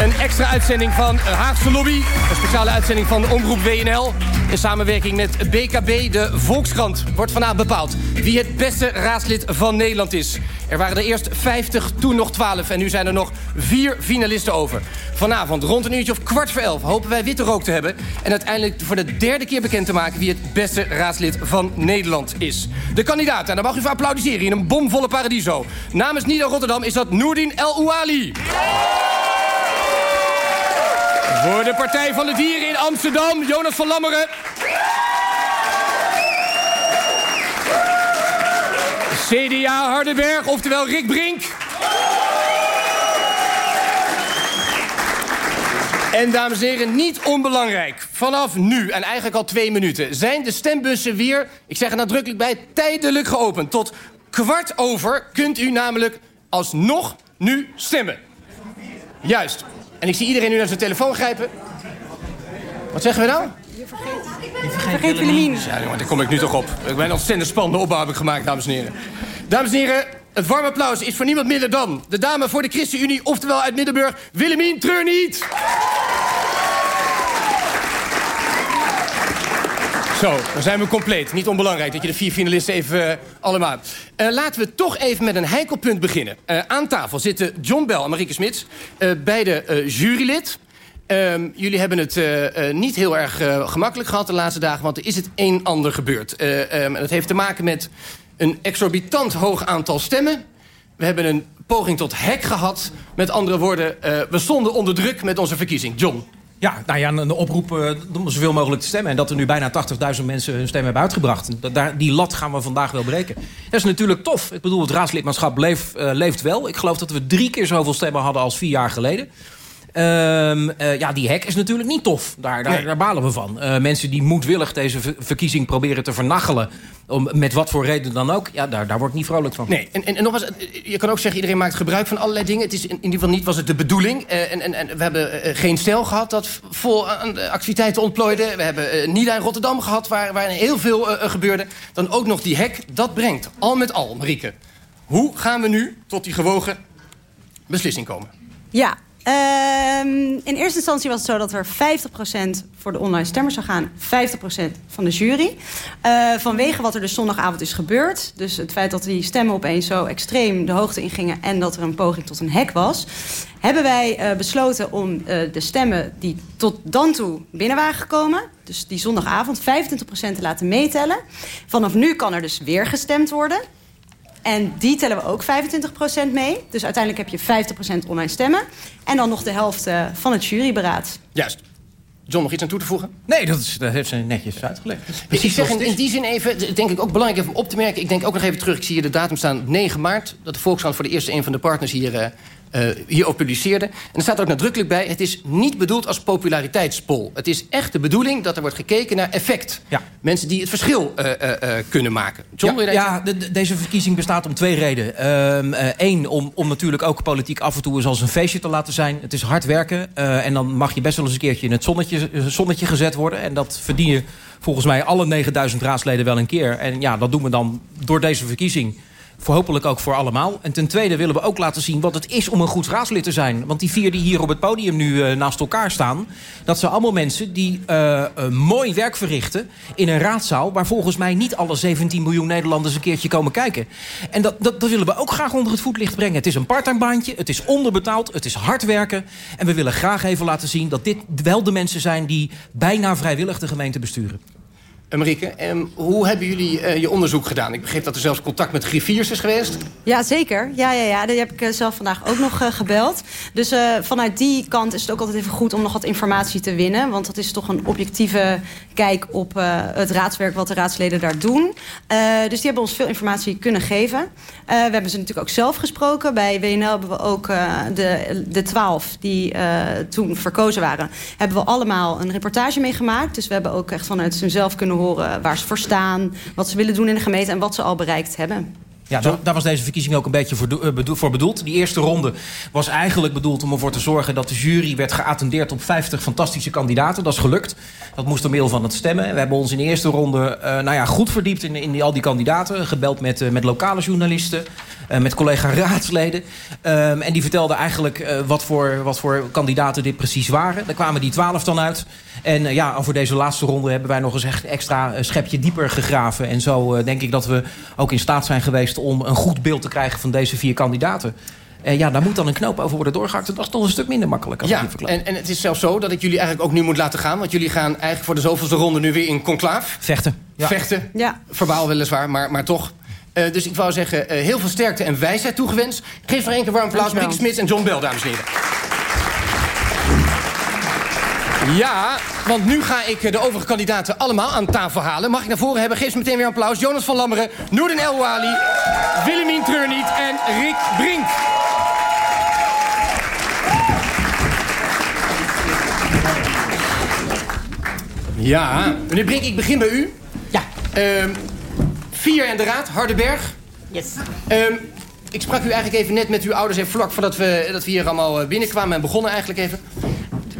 Een extra uitzending van Haagse Lobby. Een speciale uitzending van Omroep WNL. In samenwerking met BKB, de Volkskrant, wordt vanavond bepaald... wie het beste raadslid van Nederland is. Er waren er eerst 50, toen nog 12 en nu zijn er nog vier finalisten over. Vanavond rond een uurtje of kwart voor elf hopen wij witte rook te hebben... en uiteindelijk voor de derde keer bekend te maken... wie het beste raadslid van Nederland is. De kandidaat, en daar mag u voor applaudisseren in een bomvolle paradiso. Namens Nido Rotterdam is dat Noordin El Ouali. Voor de Partij van de Dieren in Amsterdam, Jonas van Lammeren. CDA Hardenberg, oftewel Rick Brink. En dames en heren, niet onbelangrijk. Vanaf nu, en eigenlijk al twee minuten... zijn de stembussen weer, ik zeg er nadrukkelijk bij... tijdelijk geopend. Tot kwart over kunt u namelijk alsnog nu stemmen. Juist. En ik zie iedereen nu naar zijn telefoon grijpen. Wat zeggen we nou? Je vergeet, je vergeet Willemien. Ja, jongen, daar kom ik nu toch op. Ik ben een ontzettend spannende opbouw heb ik gemaakt, dames en heren. Dames en heren, het warme applaus is voor niemand minder dan... de dame voor de ChristenUnie, oftewel uit Middenburg, Willemien Treurniet. Zo, dan zijn we compleet. Niet onbelangrijk dat je de vier finalisten even uh, allemaal... Uh, laten we toch even met een heikel punt beginnen. Uh, aan tafel zitten John Bell en Marieke Smits, beide jurylid. Um, jullie hebben het niet heel erg gemakkelijk gehad de laatste dagen... want er is het een ander gebeurd. Um, en dat heeft te maken met een exorbitant hoog aantal stemmen. We hebben een poging tot hek gehad. Met andere woorden, we stonden onder druk met onze verkiezing. John. Ja, nou ja, een oproep om zoveel mogelijk te stemmen. En dat er nu bijna 80.000 mensen hun stem hebben uitgebracht. Die lat gaan we vandaag wel breken. Dat is natuurlijk tof. Ik bedoel, het raadslidmaatschap leef, leeft wel. Ik geloof dat we drie keer zoveel stemmen hadden als vier jaar geleden. Um, uh, ja, die hek is natuurlijk niet tof. Daar, daar, nee. daar balen we van. Uh, mensen die moedwillig deze verkiezing proberen te vernachelen... Om, met wat voor reden dan ook, ja, daar, daar word ik niet vrolijk van. Nee, en, en, en nogmaals, je kan ook zeggen... iedereen maakt gebruik van allerlei dingen. Het is in, in ieder geval niet was het de bedoeling. Uh, en, en, en we hebben geen stel gehad dat vol aan activiteiten ontplooide. We hebben niet in Rotterdam gehad, waar, waar heel veel gebeurde. Dan ook nog die hek, dat brengt al met al, Marieke. Hoe gaan we nu tot die gewogen beslissing komen? Ja, Um, in eerste instantie was het zo dat er 50% voor de online stemmers zou gaan. 50% van de jury. Uh, vanwege wat er dus zondagavond is gebeurd. Dus het feit dat die stemmen opeens zo extreem de hoogte ingingen... en dat er een poging tot een hek was... hebben wij uh, besloten om uh, de stemmen die tot dan toe binnen waren gekomen... dus die zondagavond 25% te laten meetellen. Vanaf nu kan er dus weer gestemd worden... En die tellen we ook 25% mee. Dus uiteindelijk heb je 50% online stemmen. En dan nog de helft uh, van het juryberaad. Juist. John, nog iets aan toe te voegen? Nee, dat, is, dat heeft ze netjes uitgelegd. Precies ik zeg in, in, die zin even, denk ik ook belangrijk om op te merken... ik denk ook nog even terug, ik zie hier de datum staan, 9 maart... dat de Volkskrant voor de eerste een van de partners hier... Uh, uh, hierop publiceerde. En er staat ook nadrukkelijk bij... het is niet bedoeld als populariteitspol. Het is echt de bedoeling dat er wordt gekeken naar effect. Ja. Mensen die het verschil uh, uh, kunnen maken. John, ja, ja de, de, deze verkiezing bestaat om twee redenen. Eén, om, om natuurlijk ook politiek af en toe eens als een feestje te laten zijn. Het is hard werken. en dan mag je best wel eens een keertje in het zonnetje, zonnetje gezet worden. En dat verdienen volgens mij alle 9000 raadsleden wel een keer. En ja, dat doen we dan door deze verkiezing hopelijk ook voor allemaal. En ten tweede willen we ook laten zien wat het is om een goed raadslid te zijn. Want die vier die hier op het podium nu uh, naast elkaar staan... dat zijn allemaal mensen die uh, mooi werk verrichten in een raadzaal... waar volgens mij niet alle 17 miljoen Nederlanders een keertje komen kijken. En dat, dat, dat willen we ook graag onder het voetlicht brengen. Het is een parttime baantje, het is onderbetaald, het is hard werken. En we willen graag even laten zien dat dit wel de mensen zijn... die bijna vrijwillig de gemeente besturen. Marieke, um, hoe hebben jullie uh, je onderzoek gedaan? Ik begreep dat er zelfs contact met griffiers is geweest. Ja, zeker. Ja, ja, ja. Die heb ik uh, zelf vandaag ook nog uh, gebeld. Dus vanuit die kant is het ook altijd even goed om nog wat informatie te winnen. Want dat is toch een objectieve kijk op het raadswerk wat de raadsleden daar doen. dus die hebben ons veel informatie kunnen geven. we hebben ze natuurlijk ook zelf gesproken. Bij WNL hebben we ook de, de 12 die toen verkozen waren... hebben we allemaal een reportage meegemaakt. Dus we hebben ook echt vanuit hun zelf kunnen horen waar ze voor staan... wat ze willen doen in de gemeente en wat ze al bereikt hebben. Ja, daar, daar, was deze verkiezing ook een beetje voor, uh, voor, bedoeld. Die eerste ronde was eigenlijk bedoeld om ervoor te zorgen... dat de jury werd geattendeerd op 50 fantastische kandidaten. Dat is gelukt. Dat moest door middel van het stemmen. We hebben ons in de eerste ronde uh, nou ja, goed verdiept in, in die, al die kandidaten. Gebeld met, uh, met lokale journalisten, met collega-raadsleden. Um, en die vertelden eigenlijk wat, voor, wat voor kandidaten dit precies waren. Daar kwamen die 12 dan uit. En ja, voor deze laatste ronde hebben wij nog eens echt extra schepje dieper gegraven. En zo denk ik dat we ook in staat zijn geweest om een goed beeld te krijgen van deze vier kandidaten. En ja, daar moet dan een knoop over worden doorgehakt. Dat is toch een stuk minder makkelijk. Als ja, en, en het is zelfs zo dat ik jullie eigenlijk ook nu moet laten gaan. Want jullie gaan eigenlijk voor de zoveelste ronde nu weer in conclaaf. Vechten. Ja. Vechten. Ja. Verbaal weliswaar, maar, maar toch. Uh, dus ik wou zeggen, uh, heel veel sterkte en wijsheid toegewenst. Geef nog één keer warm applaus. Rick Smits en John Bell, dames en heren. Ja, want nu ga ik de overige kandidaten allemaal aan tafel halen. Mag ik naar voren hebben? Geef ze meteen weer een applaus. Jonas van Lammeren, Noorden Elwali, Willemien Treurniet en Rick Brink. Ja, meneer Brink, ik begin bij u. Ja. Um, vier en de raad, Hardenberg. Yes. Um, ik sprak u eigenlijk even net met uw ouders even vlak voordat we, dat we hier allemaal binnenkwamen en begonnen eigenlijk even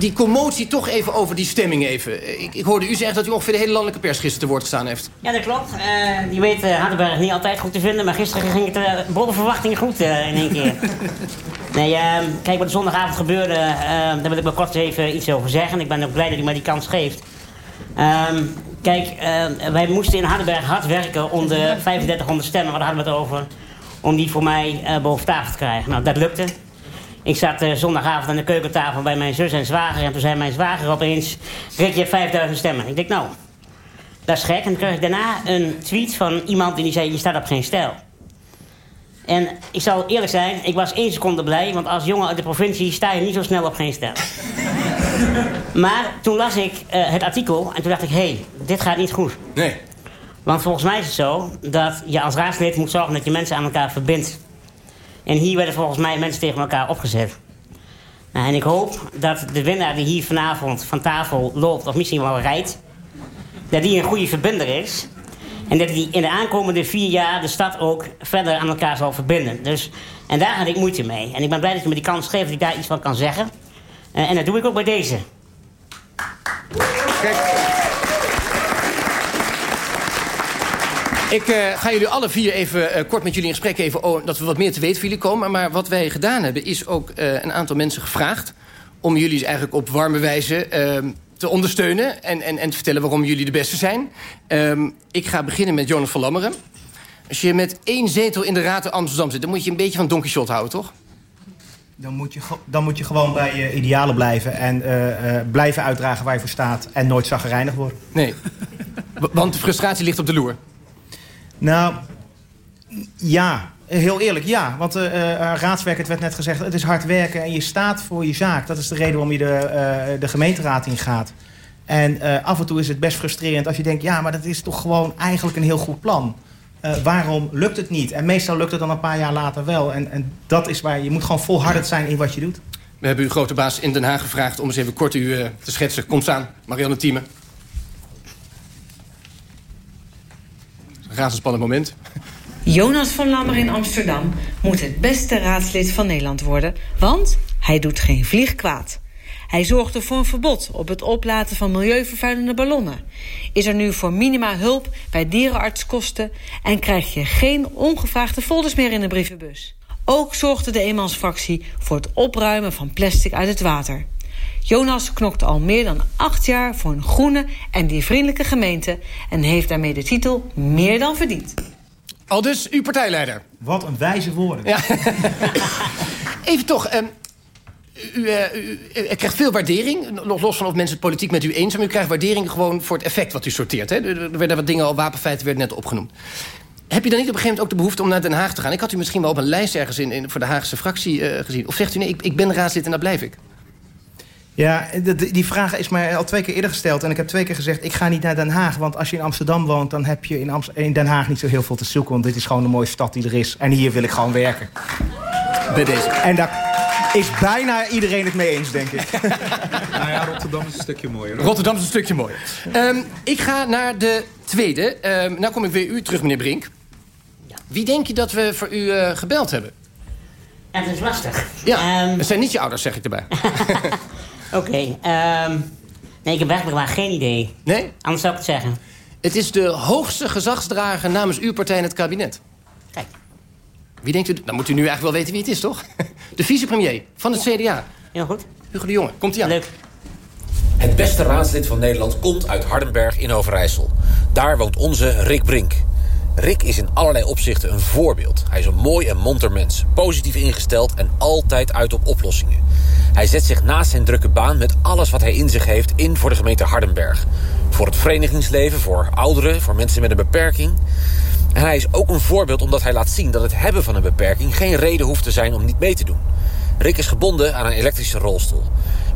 die commotie toch even over die stemming even. Ik, ik, hoorde u zeggen dat u ongeveer de hele landelijke pers gisteren te woord gestaan heeft. Ja, dat klopt. Uh, je weet uh, Hardenberg niet altijd goed te vinden... maar gisteren ging het uh, boven verwachting goed uh, in één keer. nee, ehm, kijk, wat er zondagavond gebeurde... ehm, daar wil ik maar kort even iets over zeggen. Ik ben ook blij dat u mij die kans geeft. Ehm, kijk, wij moesten in Hardenberg hard werken om de 3500 stemmen... waar hadden we het over... om die voor mij boven tafel te krijgen. Nou, dat lukte. Ik zat uh, zondagavond aan de keukentafel bij mijn zus en zwager. En toen zei mijn zwager opeens... Rick, je hebt 5000 stemmen. Ik denk, nou, dat is gek. En toen kreeg ik daarna een tweet van iemand die zei... Je staat op geen stijl. En ik zal eerlijk zijn, ik was één seconde blij... want als jongen uit de provincie sta je niet zo snel op geen stijl. Maar toen las ik eh, het artikel en toen dacht ik... hé, hey, dit gaat niet goed. Nee. Want volgens mij is het zo dat je als raadslid moet zorgen... dat je mensen aan elkaar verbindt. En hier werden volgens mij mensen tegen elkaar opgezet. Nou, en ik hoop dat de winnaar die hier vanavond van tafel loopt... of misschien wel rijdt... dat die een goede verbinder is... En dat hij in de aankomende vier jaar de stad ook verder aan elkaar zal verbinden. Dus, en daar had ik moeite mee. En ik ben blij dat je me die kans geeft dat ik daar iets van kan zeggen. Uh, en dat doe ik ook bij deze. Ik uh, ga jullie alle vier even uh, kort met jullie in gesprek even... Oh, dat we wat meer te weten van jullie komen. Maar wat wij gedaan hebben is ook een aantal mensen gevraagd... om jullie eigenlijk op warme wijze ehm, te ondersteunen en, en, en te vertellen waarom jullie de beste zijn. Um, ik ga beginnen met Jonas van Lammeren. Als je met één zetel in de Raad van Amsterdam zit... dan moet je een beetje van Don Quixote houden, toch? Dan moet je, dan moet je gewoon bij je idealen blijven... en uh, uh, blijven uitdragen waar je voor staat... en nooit zaggerijnig worden. Nee, want de frustratie ligt op de loer. Nou, ja, Heel eerlijk, ja. Want uh, raadswerk, het werd net gezegd, het is hard werken en je staat voor je zaak. Dat is de reden waarom je de, uh, de gemeenteraad in gaat. En af en toe is het best frustrerend als je denkt... ja, maar dat is toch gewoon eigenlijk een heel goed plan. waarom lukt het niet? En meestal lukt het dan een paar jaar later wel. En, en dat is waar je moet gewoon volhardend zijn in wat je doet. We hebben uw grote baas in Den Haag gevraagd om eens even kort u te schetsen. Kom staan, Marianne Thieme. Razendspannend moment. Jonas van Lammer in Amsterdam moet het beste raadslid van Nederland worden... want hij doet geen vlieg kwaad. Hij zorgde voor een verbod op het oplaten van milieuvervuilende ballonnen. Is er nu voor minima hulp bij dierenartskosten... en krijg je geen ongevraagde folders meer in de brievenbus. Ook zorgde de eenmansfractie voor het opruimen van plastic uit het water. Jonas knokte al meer dan acht jaar voor een groene en diervriendelijke gemeente... en heeft daarmee de titel meer dan verdiend. Al dus uw partijleider. Wat een wijze woorden. Ja. Even toch, um, u, uh, u, u, krijgt veel waardering. Nog los van of mensen het politiek met u eens zijn. U krijgt waardering gewoon voor het effect wat u sorteert. Hè? Er werden wat dingen al, wapenfeiten werden net opgenoemd. Heb je dan niet op een gegeven moment ook de behoefte om naar Den Haag te gaan? Ik had u misschien wel op een lijst ergens in, in voor de Haagse fractie uh, gezien. Of zegt u nee, ik, ik ben raadslid en daar blijf ik? Ja, die vraag is mij al twee keer eerder gesteld. En ik heb twee keer gezegd, ik ga niet naar Den Haag. Want als je in Amsterdam woont, dan heb je in, Amst in Den Haag niet zo heel veel te zoeken. Want dit is gewoon de mooiste stad die er is. En hier wil ik gewoon werken. Bij deze. En daar is bijna iedereen het mee eens, denk ik. nou ja, Rotterdam is een stukje mooier. Rotterdam is een stukje mooier. Um, ik ga naar de tweede. Um, nou kom ik weer u terug, meneer Brink. Wie denk je dat we voor u uh, gebeld hebben? Het is lastig. Ja, um... het zijn niet je ouders, zeg ik erbij. Oké, okay, um, nee, ik heb eigenlijk maar geen idee. Nee? Anders zou ik het zeggen. Het is de hoogste gezagsdrager namens uw partij in het kabinet. Kijk. Wie denkt u? Dan moet u nu eigenlijk wel weten wie het is, toch? De vicepremier van het CDA. Heel goed. Hugo de Jonge, komt hij aan. Leuk. Het beste raadslid van Nederland komt uit Hardenberg in Overijssel. Daar woont onze Rick Brink. Rick is in allerlei opzichten een voorbeeld. Hij is een mooi en monter mens, positief ingesteld en altijd uit op oplossingen. Hij zet zich naast zijn drukke baan met alles wat hij in zich heeft in voor de gemeente Hardenberg. Voor het verenigingsleven, voor ouderen, voor mensen met een beperking. En hij is ook een voorbeeld omdat hij laat zien dat het hebben van een beperking geen reden hoeft te zijn om niet mee te doen. Rick is gebonden aan een elektrische rolstoel.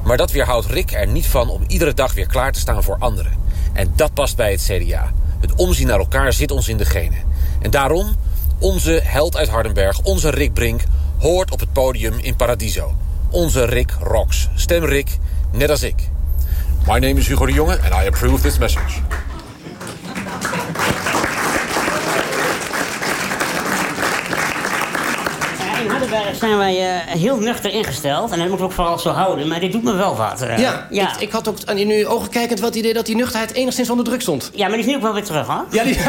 Maar dat weerhoudt Rick er niet van om iedere dag weer klaar te staan voor anderen. En dat past bij het CDA. Het omzien naar elkaar zit ons in de genen. En daarom, onze held uit Hardenberg, onze Rick Brink... hoort op het podium in Paradiso. Onze Rick rocks. Stem Rick, net als ik. My name is Hugo de Jonge and I approve this message. Hardenberg zijn wij uh, heel nuchter ingesteld. En dat moet ik ook vooral zo houden. Maar dit doet me wel wat. Uh, ja, ja. Ik, ik, had ook aan in uw ogen kijkend wel het idee dat die nuchterheid enigszins onder druk stond. Ja, maar die is nu ook wel weer terug, hoor. Ja, die...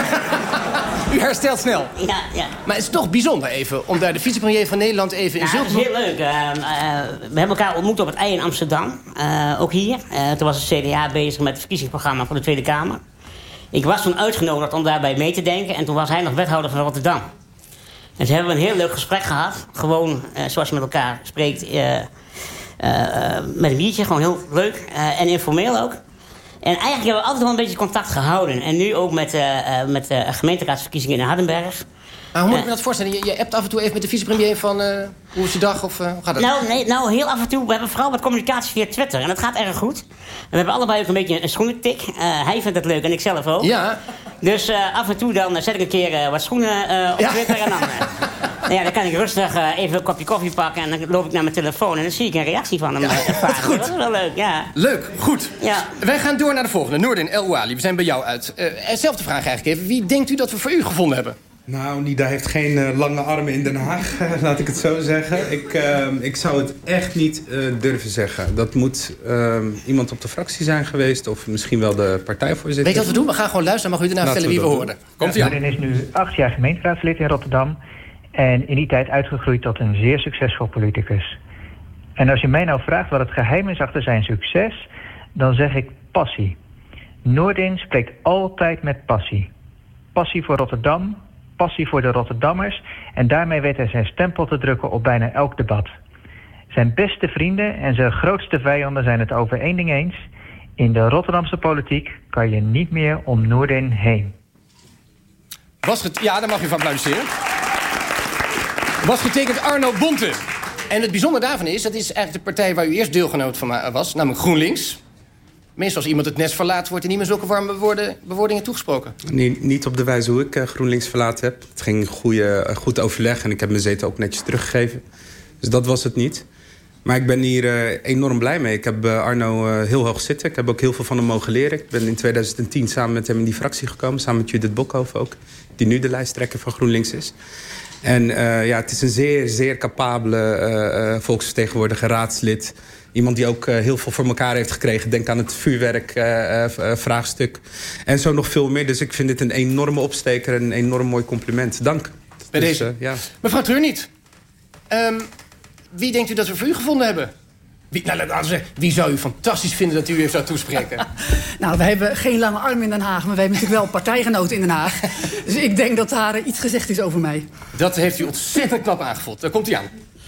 U herstelt snel. Ja, ja. Maar het is toch bijzonder even om daar de vicepremier van Nederland even in ja, zulke... dat is heel leuk. Uh, we hebben elkaar ontmoet op het ei in Amsterdam. ook hier. toen was het CDA bezig met het verkiezingsprogramma voor de Tweede Kamer. Ik was toen uitgenodigd om daarbij mee te denken. En toen was hij nog wethouder van Rotterdam. En toen hebben een heel leuk gesprek gehad. Gewoon uh, zoals je met elkaar spreekt. Uh, uh, met een biertje, gewoon heel leuk. en informeel ook. En eigenlijk hebben we altijd wel een beetje contact gehouden. En nu ook met, met de gemeenteraadsverkiezingen in Hardenberg. Maar hoe moet ik me dat voorstellen? Je, je appt af en toe even met de vicepremier van... eh, hoe is je dag of eh, hoe gaat het? Nou, nee, nou, heel af en toe. We hebben vooral wat communicatie via Twitter. En dat gaat erg goed. We hebben allebei ook een beetje een schoenentik. Eh, hij vindt het leuk en ik zelf ook. Ja. Dus eh, af en toe dan eh, zet ik een keer eh, wat schoenen eh, op Twitter. En dan, eh, ja, dan kan ik rustig eh, even een kopje koffie pakken. En dan loop ik naar mijn telefoon. En dan zie ik een reactie van hem. Ja, goed. Dat is wel leuk, ja. Leuk, goed. Ja. Wij gaan door naar de volgende. Noordin El Ouali, we zijn bij jou uit. Eh, zelfde vraag eigenlijk even. Wie denkt u dat we voor u gevonden hebben? Nou, Nida heeft geen eh, lange armen in Den Haag, laat ik het zo zeggen. Ik, eh, ik zou het echt niet eh, durven zeggen. Dat moet eh, iemand op de fractie zijn geweest... of misschien wel de partijvoorzitter. Weet je wat we doen? We gaan gewoon luisteren. Mag u daarna vertellen wie we hoorden. doen. Komt ie aan. Martin is nu acht jaar gemeenteraadslid in Rotterdam. En in die tijd uitgegroeid tot een zeer succesvol politicus. En als je mij nou vraagt wat het geheim is achter zijn succes, dan zeg ik passie. Noordin spreekt altijd met passie. Passie voor Rotterdam, passie voor de Rotterdammers. En daarmee weet hij zijn stempel te drukken op bijna elk debat. Zijn beste vrienden en zijn grootste vijanden zijn het over één ding eens. In de Rotterdamse politiek kan je niet meer om Noordin heen. Was ja, daar mag u van applaudisseren. Was getekend Arno Bonte. En het bijzondere daarvan is, dat is eigenlijk de partij waar u eerst deelgenoot van was, namelijk GroenLinks. Meestal als iemand het nest verlaat, wordt er niet meer zulke warme bewoordingen toegesproken. Niet op de wijze hoe ik eh, GroenLinks verlaten heb. Het ging goede, eh, goed overleg en ik heb mijn zetel ook netjes teruggegeven. Dus dat was het niet. Maar ik ben hier eh, enorm blij mee. Ik heb Arno heel hoog zitten. Ik heb ook heel veel van hem mogen leren. Ik ben in 2010 samen met hem in die fractie gekomen. Samen met Judith Bokhoven ook. Die nu de lijsttrekker van GroenLinks is. En ja, het is een zeer, zeer capabele volksvertegenwoordiger, raadslid. Iemand die ook eh, heel veel voor elkaar heeft gekregen. Denk aan het vuurwerk-vraagstuk. en zo nog veel meer. Dus ik vind dit een enorme opsteker en een enorm mooi compliment. Dank. Bij Dus, deze. eh, ja. Mevrouw Treurniet, ehm, wie denkt u dat we voor u gevonden hebben? Wie, nou, laten we zeggen, wie zou u fantastisch vinden dat u even zou toespreken? Nou, we hebben geen lange arm in Den Haag, maar we hebben natuurlijk wel partijgenoten in Den Haag. Dus ik denk dat daar eh, iets gezegd is over mij. Dat heeft u ontzettend knap aangevuld. Daar komt hij aan.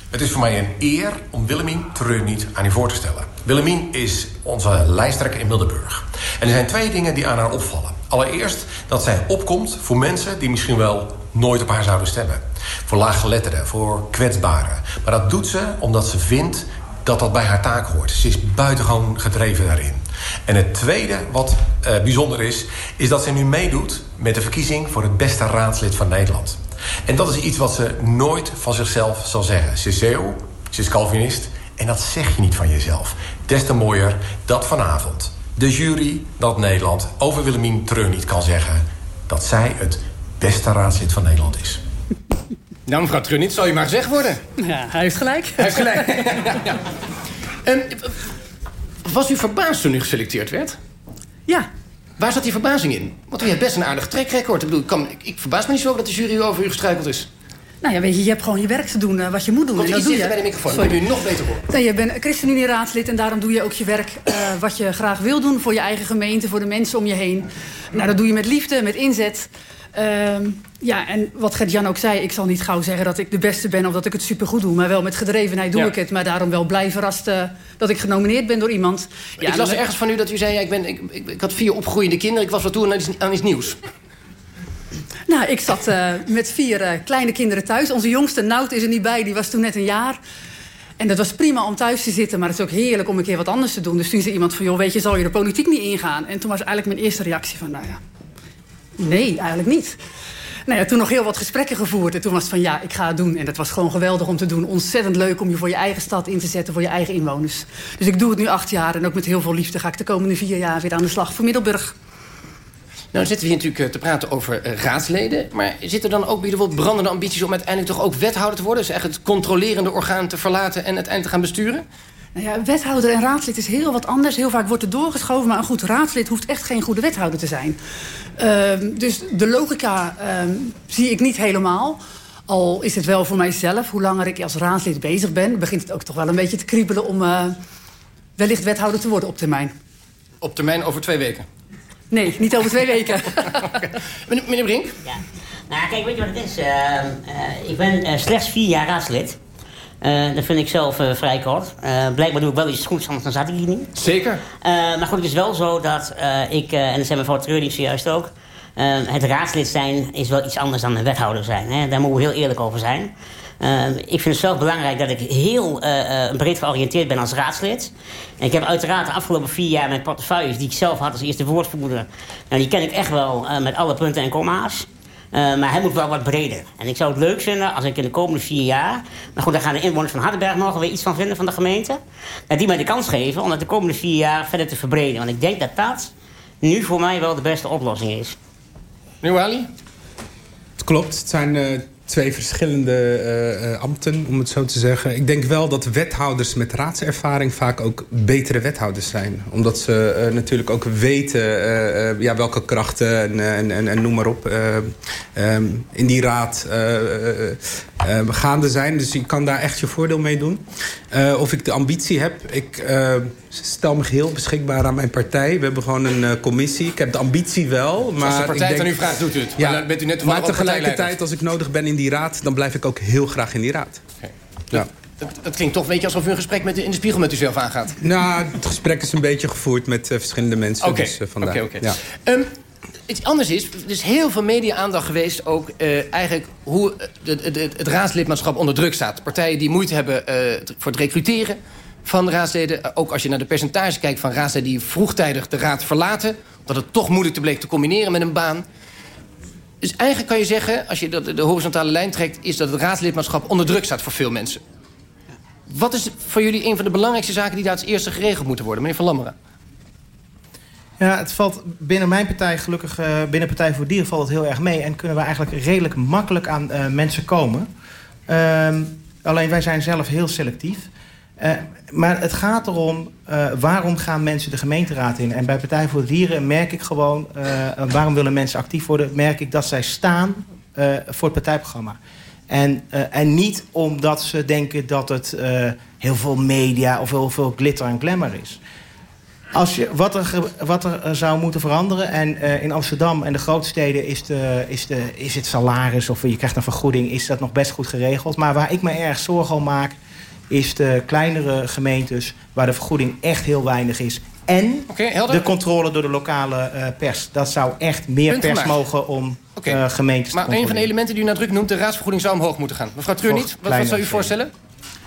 Het is voor mij een eer om Willemien Treurniet aan u voor te stellen. Willemien is onze lijsttrekker in Middelburg. En er zijn twee dingen die aan haar opvallen. Allereerst dat zij opkomt voor mensen die misschien wel nooit op haar zouden stemmen. Voor laaggeletterden, voor kwetsbaren. Maar dat doet ze omdat ze vindt dat dat bij haar taak hoort. Ze is buitengewoon gedreven daarin. En het tweede wat eh, bijzonder is, is dat ze nu meedoet met de verkiezing voor het beste raadslid van Nederland. En dat is iets wat ze nooit van zichzelf zal zeggen. Ze is zeeuw, ze is Calvinist en dat zeg je niet van jezelf. Des te mooier dat vanavond de jury dat Nederland over Willemien Treur niet kan zeggen... dat zij het beste raadslid van Nederland is. Nou, mevrouw Treurniet, zal u maar gezegd worden. Ja, hij heeft gelijk. Hij heeft gelijk. ja. Ehm, was u verbaasd toen u geselecteerd werd? Ja. Waar zat die verbazing in? Want u heeft best een aardig trackrecord. Ik bedoel, ik, kan, ik, ik verbaas me niet zo dat de jury over u gestruikeld is. Nou ja, weet je, je hebt gewoon je werk te doen, eh, wat je moet doen. Komt en dat doe je. bij de microfoon, Sorry. dan nog beter horen. Nee, je bent ChristenUnie-raadslid en daarom doe je ook je werk eh, wat je graag wil doen... voor je eigen gemeente, voor de mensen om je heen. Nou, dat doe je met liefde, met inzet. Ehm, ja, en wat Gert-Jan ook zei, ik zal niet gauw zeggen dat ik de beste ben... of dat ik het supergoed doe, maar wel met gedrevenheid doe Ja. ik het. Maar daarom wel blij verrast eh, dat ik genomineerd ben door iemand. Ja, ik las ergens van u dat u zei... Ja, ik, ben, ik, ik, ik had vier opgroeiende kinderen. Ik was wat toe aan iets, aan iets nieuws. Nou, ik zat eh, met vier eh, kleine kinderen thuis. Onze jongste, Nout, is er niet bij. Die was toen net een jaar. En dat was prima om thuis te zitten. Maar het is ook heerlijk om een keer wat anders te doen. Dus toen zei iemand van... joh, weet je, zal je de politiek niet ingaan? En toen was eigenlijk mijn eerste reactie van... nou ja, nee, eigenlijk niet. Nou ja, toen nog heel wat gesprekken gevoerd. En toen was het van ja, ik ga het doen. En dat was gewoon geweldig om te doen. Ontzettend leuk om je voor je eigen stad in te zetten. Voor je eigen inwoners. Dus ik doe het nu acht jaar. En ook met heel veel liefde ga ik de komende vier jaar weer aan de slag voor Middelburg. Nou, zitten we hier natuurlijk eh, te praten over eh, raadsleden. Maar zitten er dan ook bijvoorbeeld brandende ambities... om uiteindelijk toch ook wethouder te worden? Dus echt het controlerende orgaan te verlaten en uiteindelijk te gaan besturen? Nou ja, wethouder en raadslid is heel wat anders. Heel vaak wordt er doorgeschoven. Maar een goed raadslid hoeft echt geen goede wethouder te zijn. Ehm, dus de logica ehm, zie ik niet helemaal. Al is het wel voor mijzelf. Hoe langer ik als raadslid bezig ben... begint het ook toch wel een beetje te kriebelen... om eh, wellicht wethouder te worden op termijn. Op termijn over twee weken. Nee, niet over twee weken. Meneer, meneer Brink? Ja. Nou, kijk, weet je wat het is? Eh, eh, ik ben eh, slechts vier jaar raadslid. Eh, dat vind ik zelf eh, vrij kort. Eh, blijkbaar doe ik wel iets goeds, anders dan zat ik hier niet. Zeker. Maar goed, het is wel zo dat ik, en dat zei mevrouw Treuring zojuist ook... Het raadslid zijn is wel iets anders dan een wethouder zijn. Hè? Daar moeten we heel eerlijk over zijn. Uh, ik vind het zelf belangrijk dat ik heel uh, breed georiënteerd ben als raadslid. En ik heb uiteraard de afgelopen vier jaar mijn portefeuilles... die ik zelf had als eerste woordvoerder... Nou, die ken ik echt wel met alle punten en komma's. Maar hij moet wel wat breder. En ik zou het leuk vinden als ik in de komende vier jaar... maar goed, daar gaan de inwoners van Hardenberg nog weer iets van vinden van de gemeente... dat die mij de kans geven om dat de komende vier jaar verder te verbreden. Want ik denk dat dat nu voor mij wel de beste oplossing is. Meneer Wally? Het klopt. Het zijn uh, twee verschillende uh, ambten, om het zo te zeggen. Ik denk wel dat wethouders met raadservaring vaak ook betere wethouders zijn. Omdat ze uh, natuurlijk ook weten ja, welke krachten en, en, en, noem maar op... Um, in die raad gaande zijn. Dus je kan daar echt je voordeel mee doen. of ik de ambitie heb... Ik, stel me geheel beschikbaar aan mijn partij. We hebben gewoon een uh, commissie. Ik heb de ambitie wel. Maar als de partij ik denk, aan u vraagt, doet u het. Ja, maar, bent u net maar tegelijkertijd, als ik nodig ben in die raad... dan blijf ik ook heel graag in die raad. Okay. Ja. Het, het, klinkt toch een beetje alsof u een gesprek met, in de spiegel met uzelf aangaat. Nou, het gesprek is een beetje gevoerd met uh, verschillende mensen. Oké, dus, uh, okay, okay. ja. um, iets anders is, er is heel veel media-aandacht geweest... ook uh, eigenlijk hoe het, raadslidmaatschap onder druk staat. Partijen die moeite hebben voor het recruteren van raadsleden. Ook als je naar de percentage kijkt van raadsleden... die vroegtijdig de raad verlaten. Dat het toch moeilijk te bleek te combineren met een baan. Dus eigenlijk kan je zeggen, als je de, horizontale lijn trekt... is dat het raadslidmaatschap onder druk staat voor veel mensen. Wat is voor jullie een van de belangrijkste zaken... die daar als eerste geregeld moeten worden? Meneer Van Lammeren. Ja, het valt binnen mijn partij, gelukkig uh, binnen Partij voor Dieren... valt het heel erg mee en kunnen we eigenlijk redelijk makkelijk aan uh, mensen komen. Uh, alleen wij zijn zelf heel selectief. Maar het gaat erom, uh, waarom gaan mensen de gemeenteraad in? En bij Partij voor Dieren merk ik gewoon, uh, waarom willen mensen actief worden? Merk ik dat zij staan voor het partijprogramma. En, en niet omdat ze denken dat het heel veel media of heel veel glitter en glamour is. Als je, wat, er, wat er zou moeten veranderen... en in Amsterdam en de grootsteden is, de, is, de, is het salaris... of je krijgt een vergoeding, is dat nog best goed geregeld. Maar waar ik me erg zorgen om maak is de kleinere gemeentes waar de vergoeding echt heel weinig is. En okay, de controle door de lokale uh, pers. Dat zou echt meer Punt pers mogen om okay. uh, gemeentes maar te Maar een van de elementen die u nadrukkelijk noemt... de raadsvergoeding zou omhoog moeten gaan. Mevrouw Treur niet, wat, wat zou u voorstellen?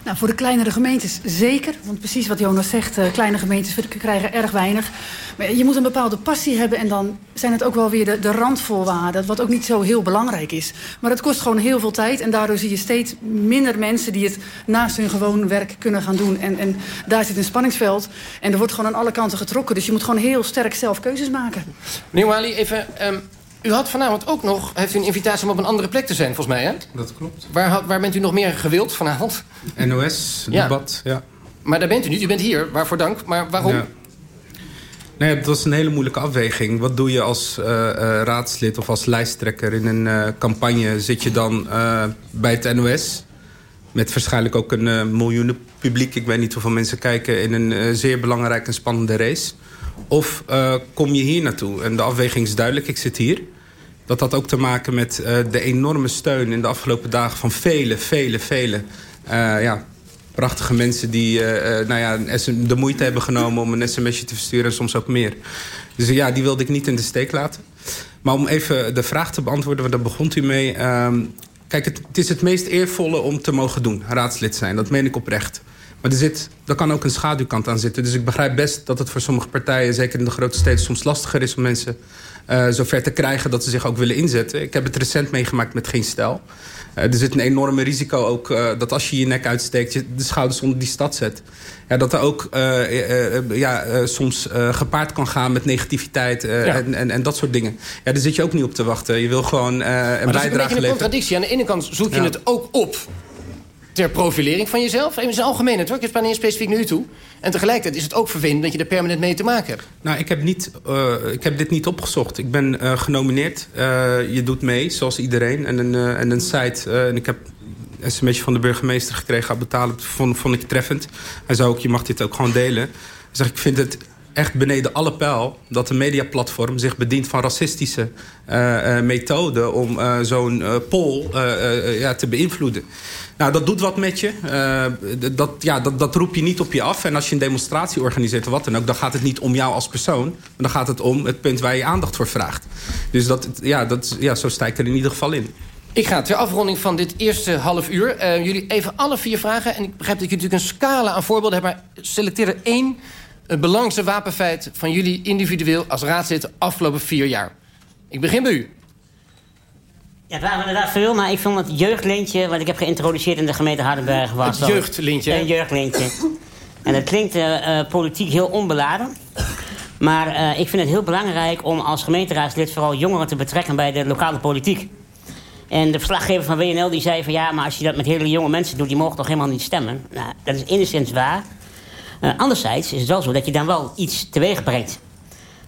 Nou, voor de kleinere gemeentes zeker. Want precies wat Jonas zegt, uh, kleine gemeentes krijgen erg weinig. Maar je moet een bepaalde passie hebben... en dan zijn het ook wel weer de, de randvoorwaarden... wat ook niet zo heel belangrijk is. Maar het kost gewoon heel veel tijd... en daardoor zie je steeds minder mensen... die het naast hun gewoon werk kunnen gaan doen. En, en daar zit een spanningsveld. En er wordt gewoon aan alle kanten getrokken. Dus je moet gewoon heel sterk zelf keuzes maken. Meneer Wali, even... Um... U had vanavond ook nog, heeft u een invitatie om op een andere plek te zijn, volgens mij, hè? Dat klopt. Waar, waar bent u nog meer gewild vanavond? NOS, debat, ja. Maar daar bent u niet, u bent hier, waarvoor dank. Maar waarom? Ja. Nee, dat was een hele moeilijke afweging. Wat doe je als uh, uh, raadslid of als lijsttrekker in een uh, campagne? Zit je dan bij het NOS... met waarschijnlijk ook een miljoenen publiek... ik weet niet hoeveel mensen kijken... in een zeer belangrijke en spannende race... Of kom je hier naartoe? En de afweging is duidelijk, ik zit hier. Dat had ook te maken met uh, de enorme steun in de afgelopen dagen... van vele, vele, vele uh, ja, prachtige mensen... die nou ja, de moeite hebben genomen om een sms'je te versturen... en soms ook meer. Dus ja, die wilde ik niet in de steek laten. Maar om even de vraag te beantwoorden, daar begon u mee... Um, kijk, het, het is het meest eervolle om te mogen doen, raadslid zijn. Dat meen ik oprecht. Maar er, zit, er kan ook een schaduwkant aan zitten. Dus ik begrijp best dat het voor sommige partijen... zeker in de grote steden soms lastiger is om mensen uh, zover te krijgen... dat ze zich ook willen inzetten. Ik heb het recent meegemaakt met Geen Stijl. Uh, er zit een enorme risico ook uh, dat als je je nek uitsteekt... je de schouders onder die stad zet. Ja, dat er ook ja, soms gepaard kan gaan met negativiteit ja. en, en, en, dat soort dingen. Ja, daar zit je ook niet op te wachten. Je wil gewoon een bijdrage leveren. Maar dat is een een contradictie. Aan de ene kant zoek je ja. het ook op ter profilering van jezelf. In zijn algemeenheid hoor. Ik heb niet specifiek naar u toe. En tegelijkertijd is het ook vervelend dat je er permanent mee te maken hebt. Nou, ik heb, niet, uh, ik heb dit niet opgezocht. Ik ben uh, genomineerd. Uh, je doet mee, zoals iedereen. En een, en een site. en ik heb een sms'je van de burgemeester gekregen. Gaat betalen. Vond, vond ik treffend. Hij zei ook, je mag dit ook gewoon delen. Zegt, ik vind het echt beneden alle pijl dat een mediaplatform zich bedient van racistische uh, methoden om zo'n poll ja, te beïnvloeden. Nou, dat doet wat met je. dat, ja, dat, dat roep je niet op je af. En als je een demonstratie organiseert of wat dan ook... dan gaat het niet om jou als persoon. Maar dan gaat het om het punt waar je aandacht voor vraagt. Dus dat, ja, dat, ja, zo ik er in ieder geval in. Ik ga ter afronding van dit eerste half uur... Uh, jullie even alle vier vragen. En ik begrijp dat je natuurlijk een scala aan voorbeelden hebt... maar selecteer er één het belangrijkste wapenfeit van jullie individueel als raadslid de afgelopen vier jaar. Ik begin bij u. Ja, het waren inderdaad veel, maar ik vond het jeugdlintje... wat ik heb geïntroduceerd in de gemeente Hardenberg was... Het jeugdlintje? Een jeugdlintje. en het klinkt uh, politiek heel onbeladen. Maar uh, ik vind het heel belangrijk om als gemeenteraadslid... vooral jongeren te betrekken bij de lokale politiek. En de verslaggever van WNL die zei van... ja, maar als je dat met hele jonge mensen doet... die mogen toch helemaal niet stemmen? Nou, dat is enigszins waar... Uh, anderzijds is het wel zo dat je dan wel iets teweeg brengt.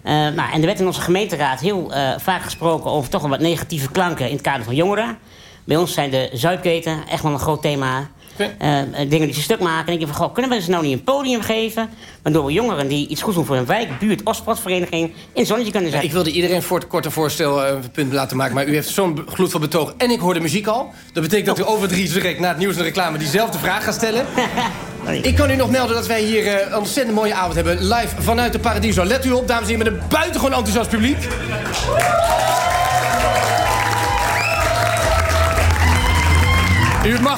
Uh, nou, en er werd in onze gemeenteraad heel uh, vaak gesproken over toch wel wat negatieve klanken in het kader van jongeren. Bij ons zijn de zuipketen echt wel een groot thema. Uh, dingen die ze stuk maken. En ik denk van, goh, kunnen we ze nou niet een podium geven... waardoor we jongeren die iets goeds doen voor hun wijk... buurt of sportvereniging in zonnetje kunnen zetten. Ja, ik wilde iedereen voor het korte voorstel uh, punt laten maken... maar u heeft zo'n gloedvol betoog. En ik hoor de muziek al. Dat betekent dat u over drie direct na het nieuws en de reclame... diezelfde vraag gaat stellen. Ik kan u nog melden dat wij hier uh, een ontzettend mooie avond hebben. Live vanuit de Paradiso. Let u op, dames en heren, met een buitengewoon enthousiast publiek.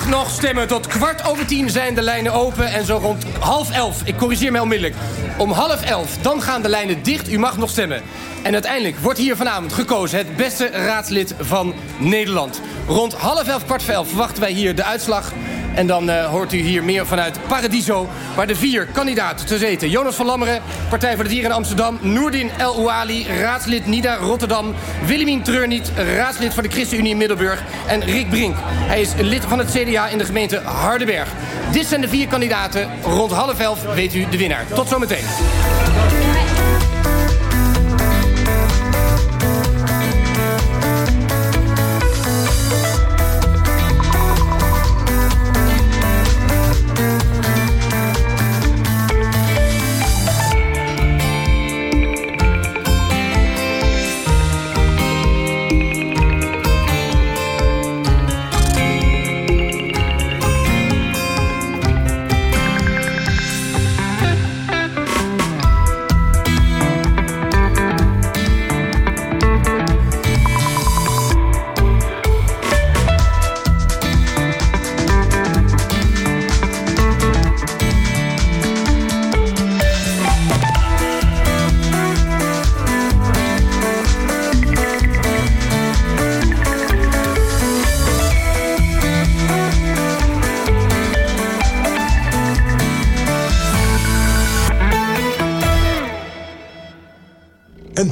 Nog stemmen. Tot kwart over tien zijn de lijnen open. En zo rond half elf, ik corrigeer mij onmiddellijk... om half elf, dan gaan de lijnen dicht. U mag nog stemmen. En uiteindelijk wordt hier vanavond gekozen... het beste raadslid van Nederland. Rond half elf, kwart elf verwachten wij hier de uitslag... En dan uh, hoort u hier meer vanuit Paradiso... waar de vier kandidaten te zitten. Jonas van Lammeren, Partij voor de Dieren in Amsterdam... Noordin El Ouali, raadslid Nida Rotterdam... Willemien Treurniet, raadslid voor de ChristenUnie in Middelburg... en Rick Brink. Hij is lid van het CDA in de gemeente Hardenberg. Dit zijn de vier kandidaten. Rond half elf weet u de winnaar. Tot zometeen.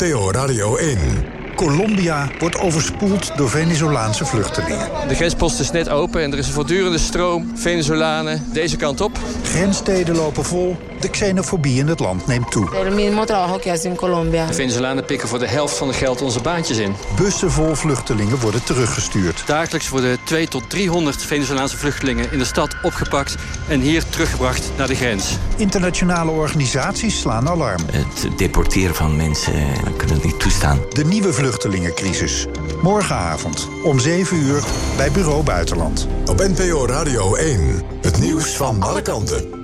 NPO Radio 1. Colombia wordt overspoeld door Venezolaanse vluchtelingen. De grenspost is net open en er is een voortdurende stroom Venezolanen deze kant op. Grenssteden lopen vol. De xenofobie in het land neemt toe. De Venezolanen pikken voor de helft van het geld onze baantjes in. Bussen vol vluchtelingen worden teruggestuurd. Dagelijks worden 2 tot 300 Venezolaanse vluchtelingen in de stad opgepakt... en hier teruggebracht naar de grens. Internationale organisaties slaan alarm. Het deporteren van mensen, we kunnen het niet toestaan. De nieuwe vluchtelingencrisis. Morgenavond om 7 uur bij Bureau Buitenland. Op NPO Radio 1. Het nieuws van alle kanten.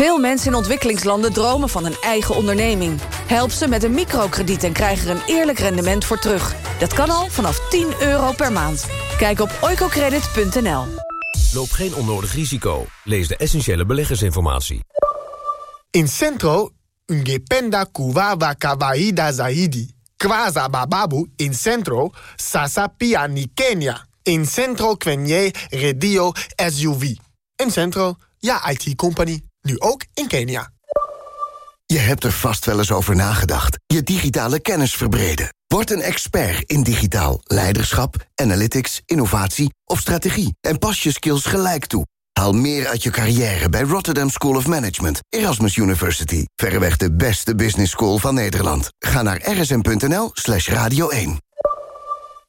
Veel mensen in ontwikkelingslanden dromen van een eigen onderneming. Help ze met een microkrediet en krijg er een eerlijk rendement voor terug. Dat kan al vanaf 10 euro per maand. Kijk op oicocredit.nl. Loop geen onnodig risico. Lees de essentiële beleggersinformatie. In Centro, ungependa kuwawa kawaida zaidi. Kwaza bababu in Centro, sasa pia ni Kenya. In Centro kwenye redio SUV. In Centro, ja IT-company. Nu ook in Kenia. Je hebt er vast wel eens over nagedacht. Je digitale kennis verbreden. Word een expert in digitaal leiderschap, analytics, innovatie of strategie. En pas je skills gelijk toe. Haal meer uit je carrière bij Rotterdam School of Management, Erasmus University. Verreweg de beste business school van Nederland. Ga naar rsm.nl slash radio 1.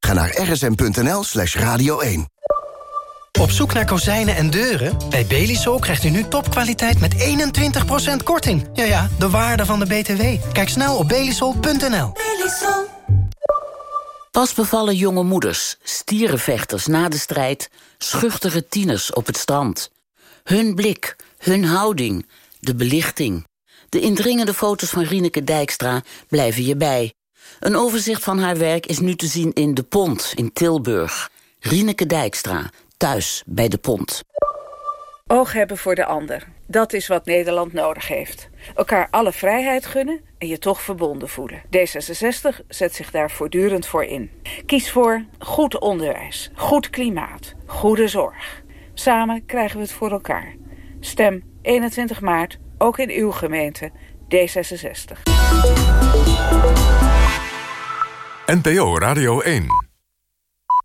Ga naar rsm.nl slash radio 1. Op zoek naar kozijnen en deuren? Bij Belisol krijgt u nu topkwaliteit met 21% korting. Ja ja, de waarde van de BTW. Kijk snel op belisol.nl. Pas bevallen jonge moeders, stierenvechters na de strijd... schuchtere tieners op het strand. Hun blik, hun houding, de belichting. De indringende foto's van Rieneke Dijkstra blijven je bij. Een overzicht van haar werk is nu te zien in De Pont in Tilburg. Rieneke Dijkstra, thuis bij De Pont. Oog hebben voor de ander. Dat is wat Nederland nodig heeft. Elkaar alle vrijheid gunnen en je toch verbonden voelen. D66 zet zich daar voortdurend voor in. Kies voor goed onderwijs, goed klimaat, goede zorg. Samen krijgen we het voor elkaar. Stem 21 maart, ook in uw gemeente, D66. NPO Radio 1.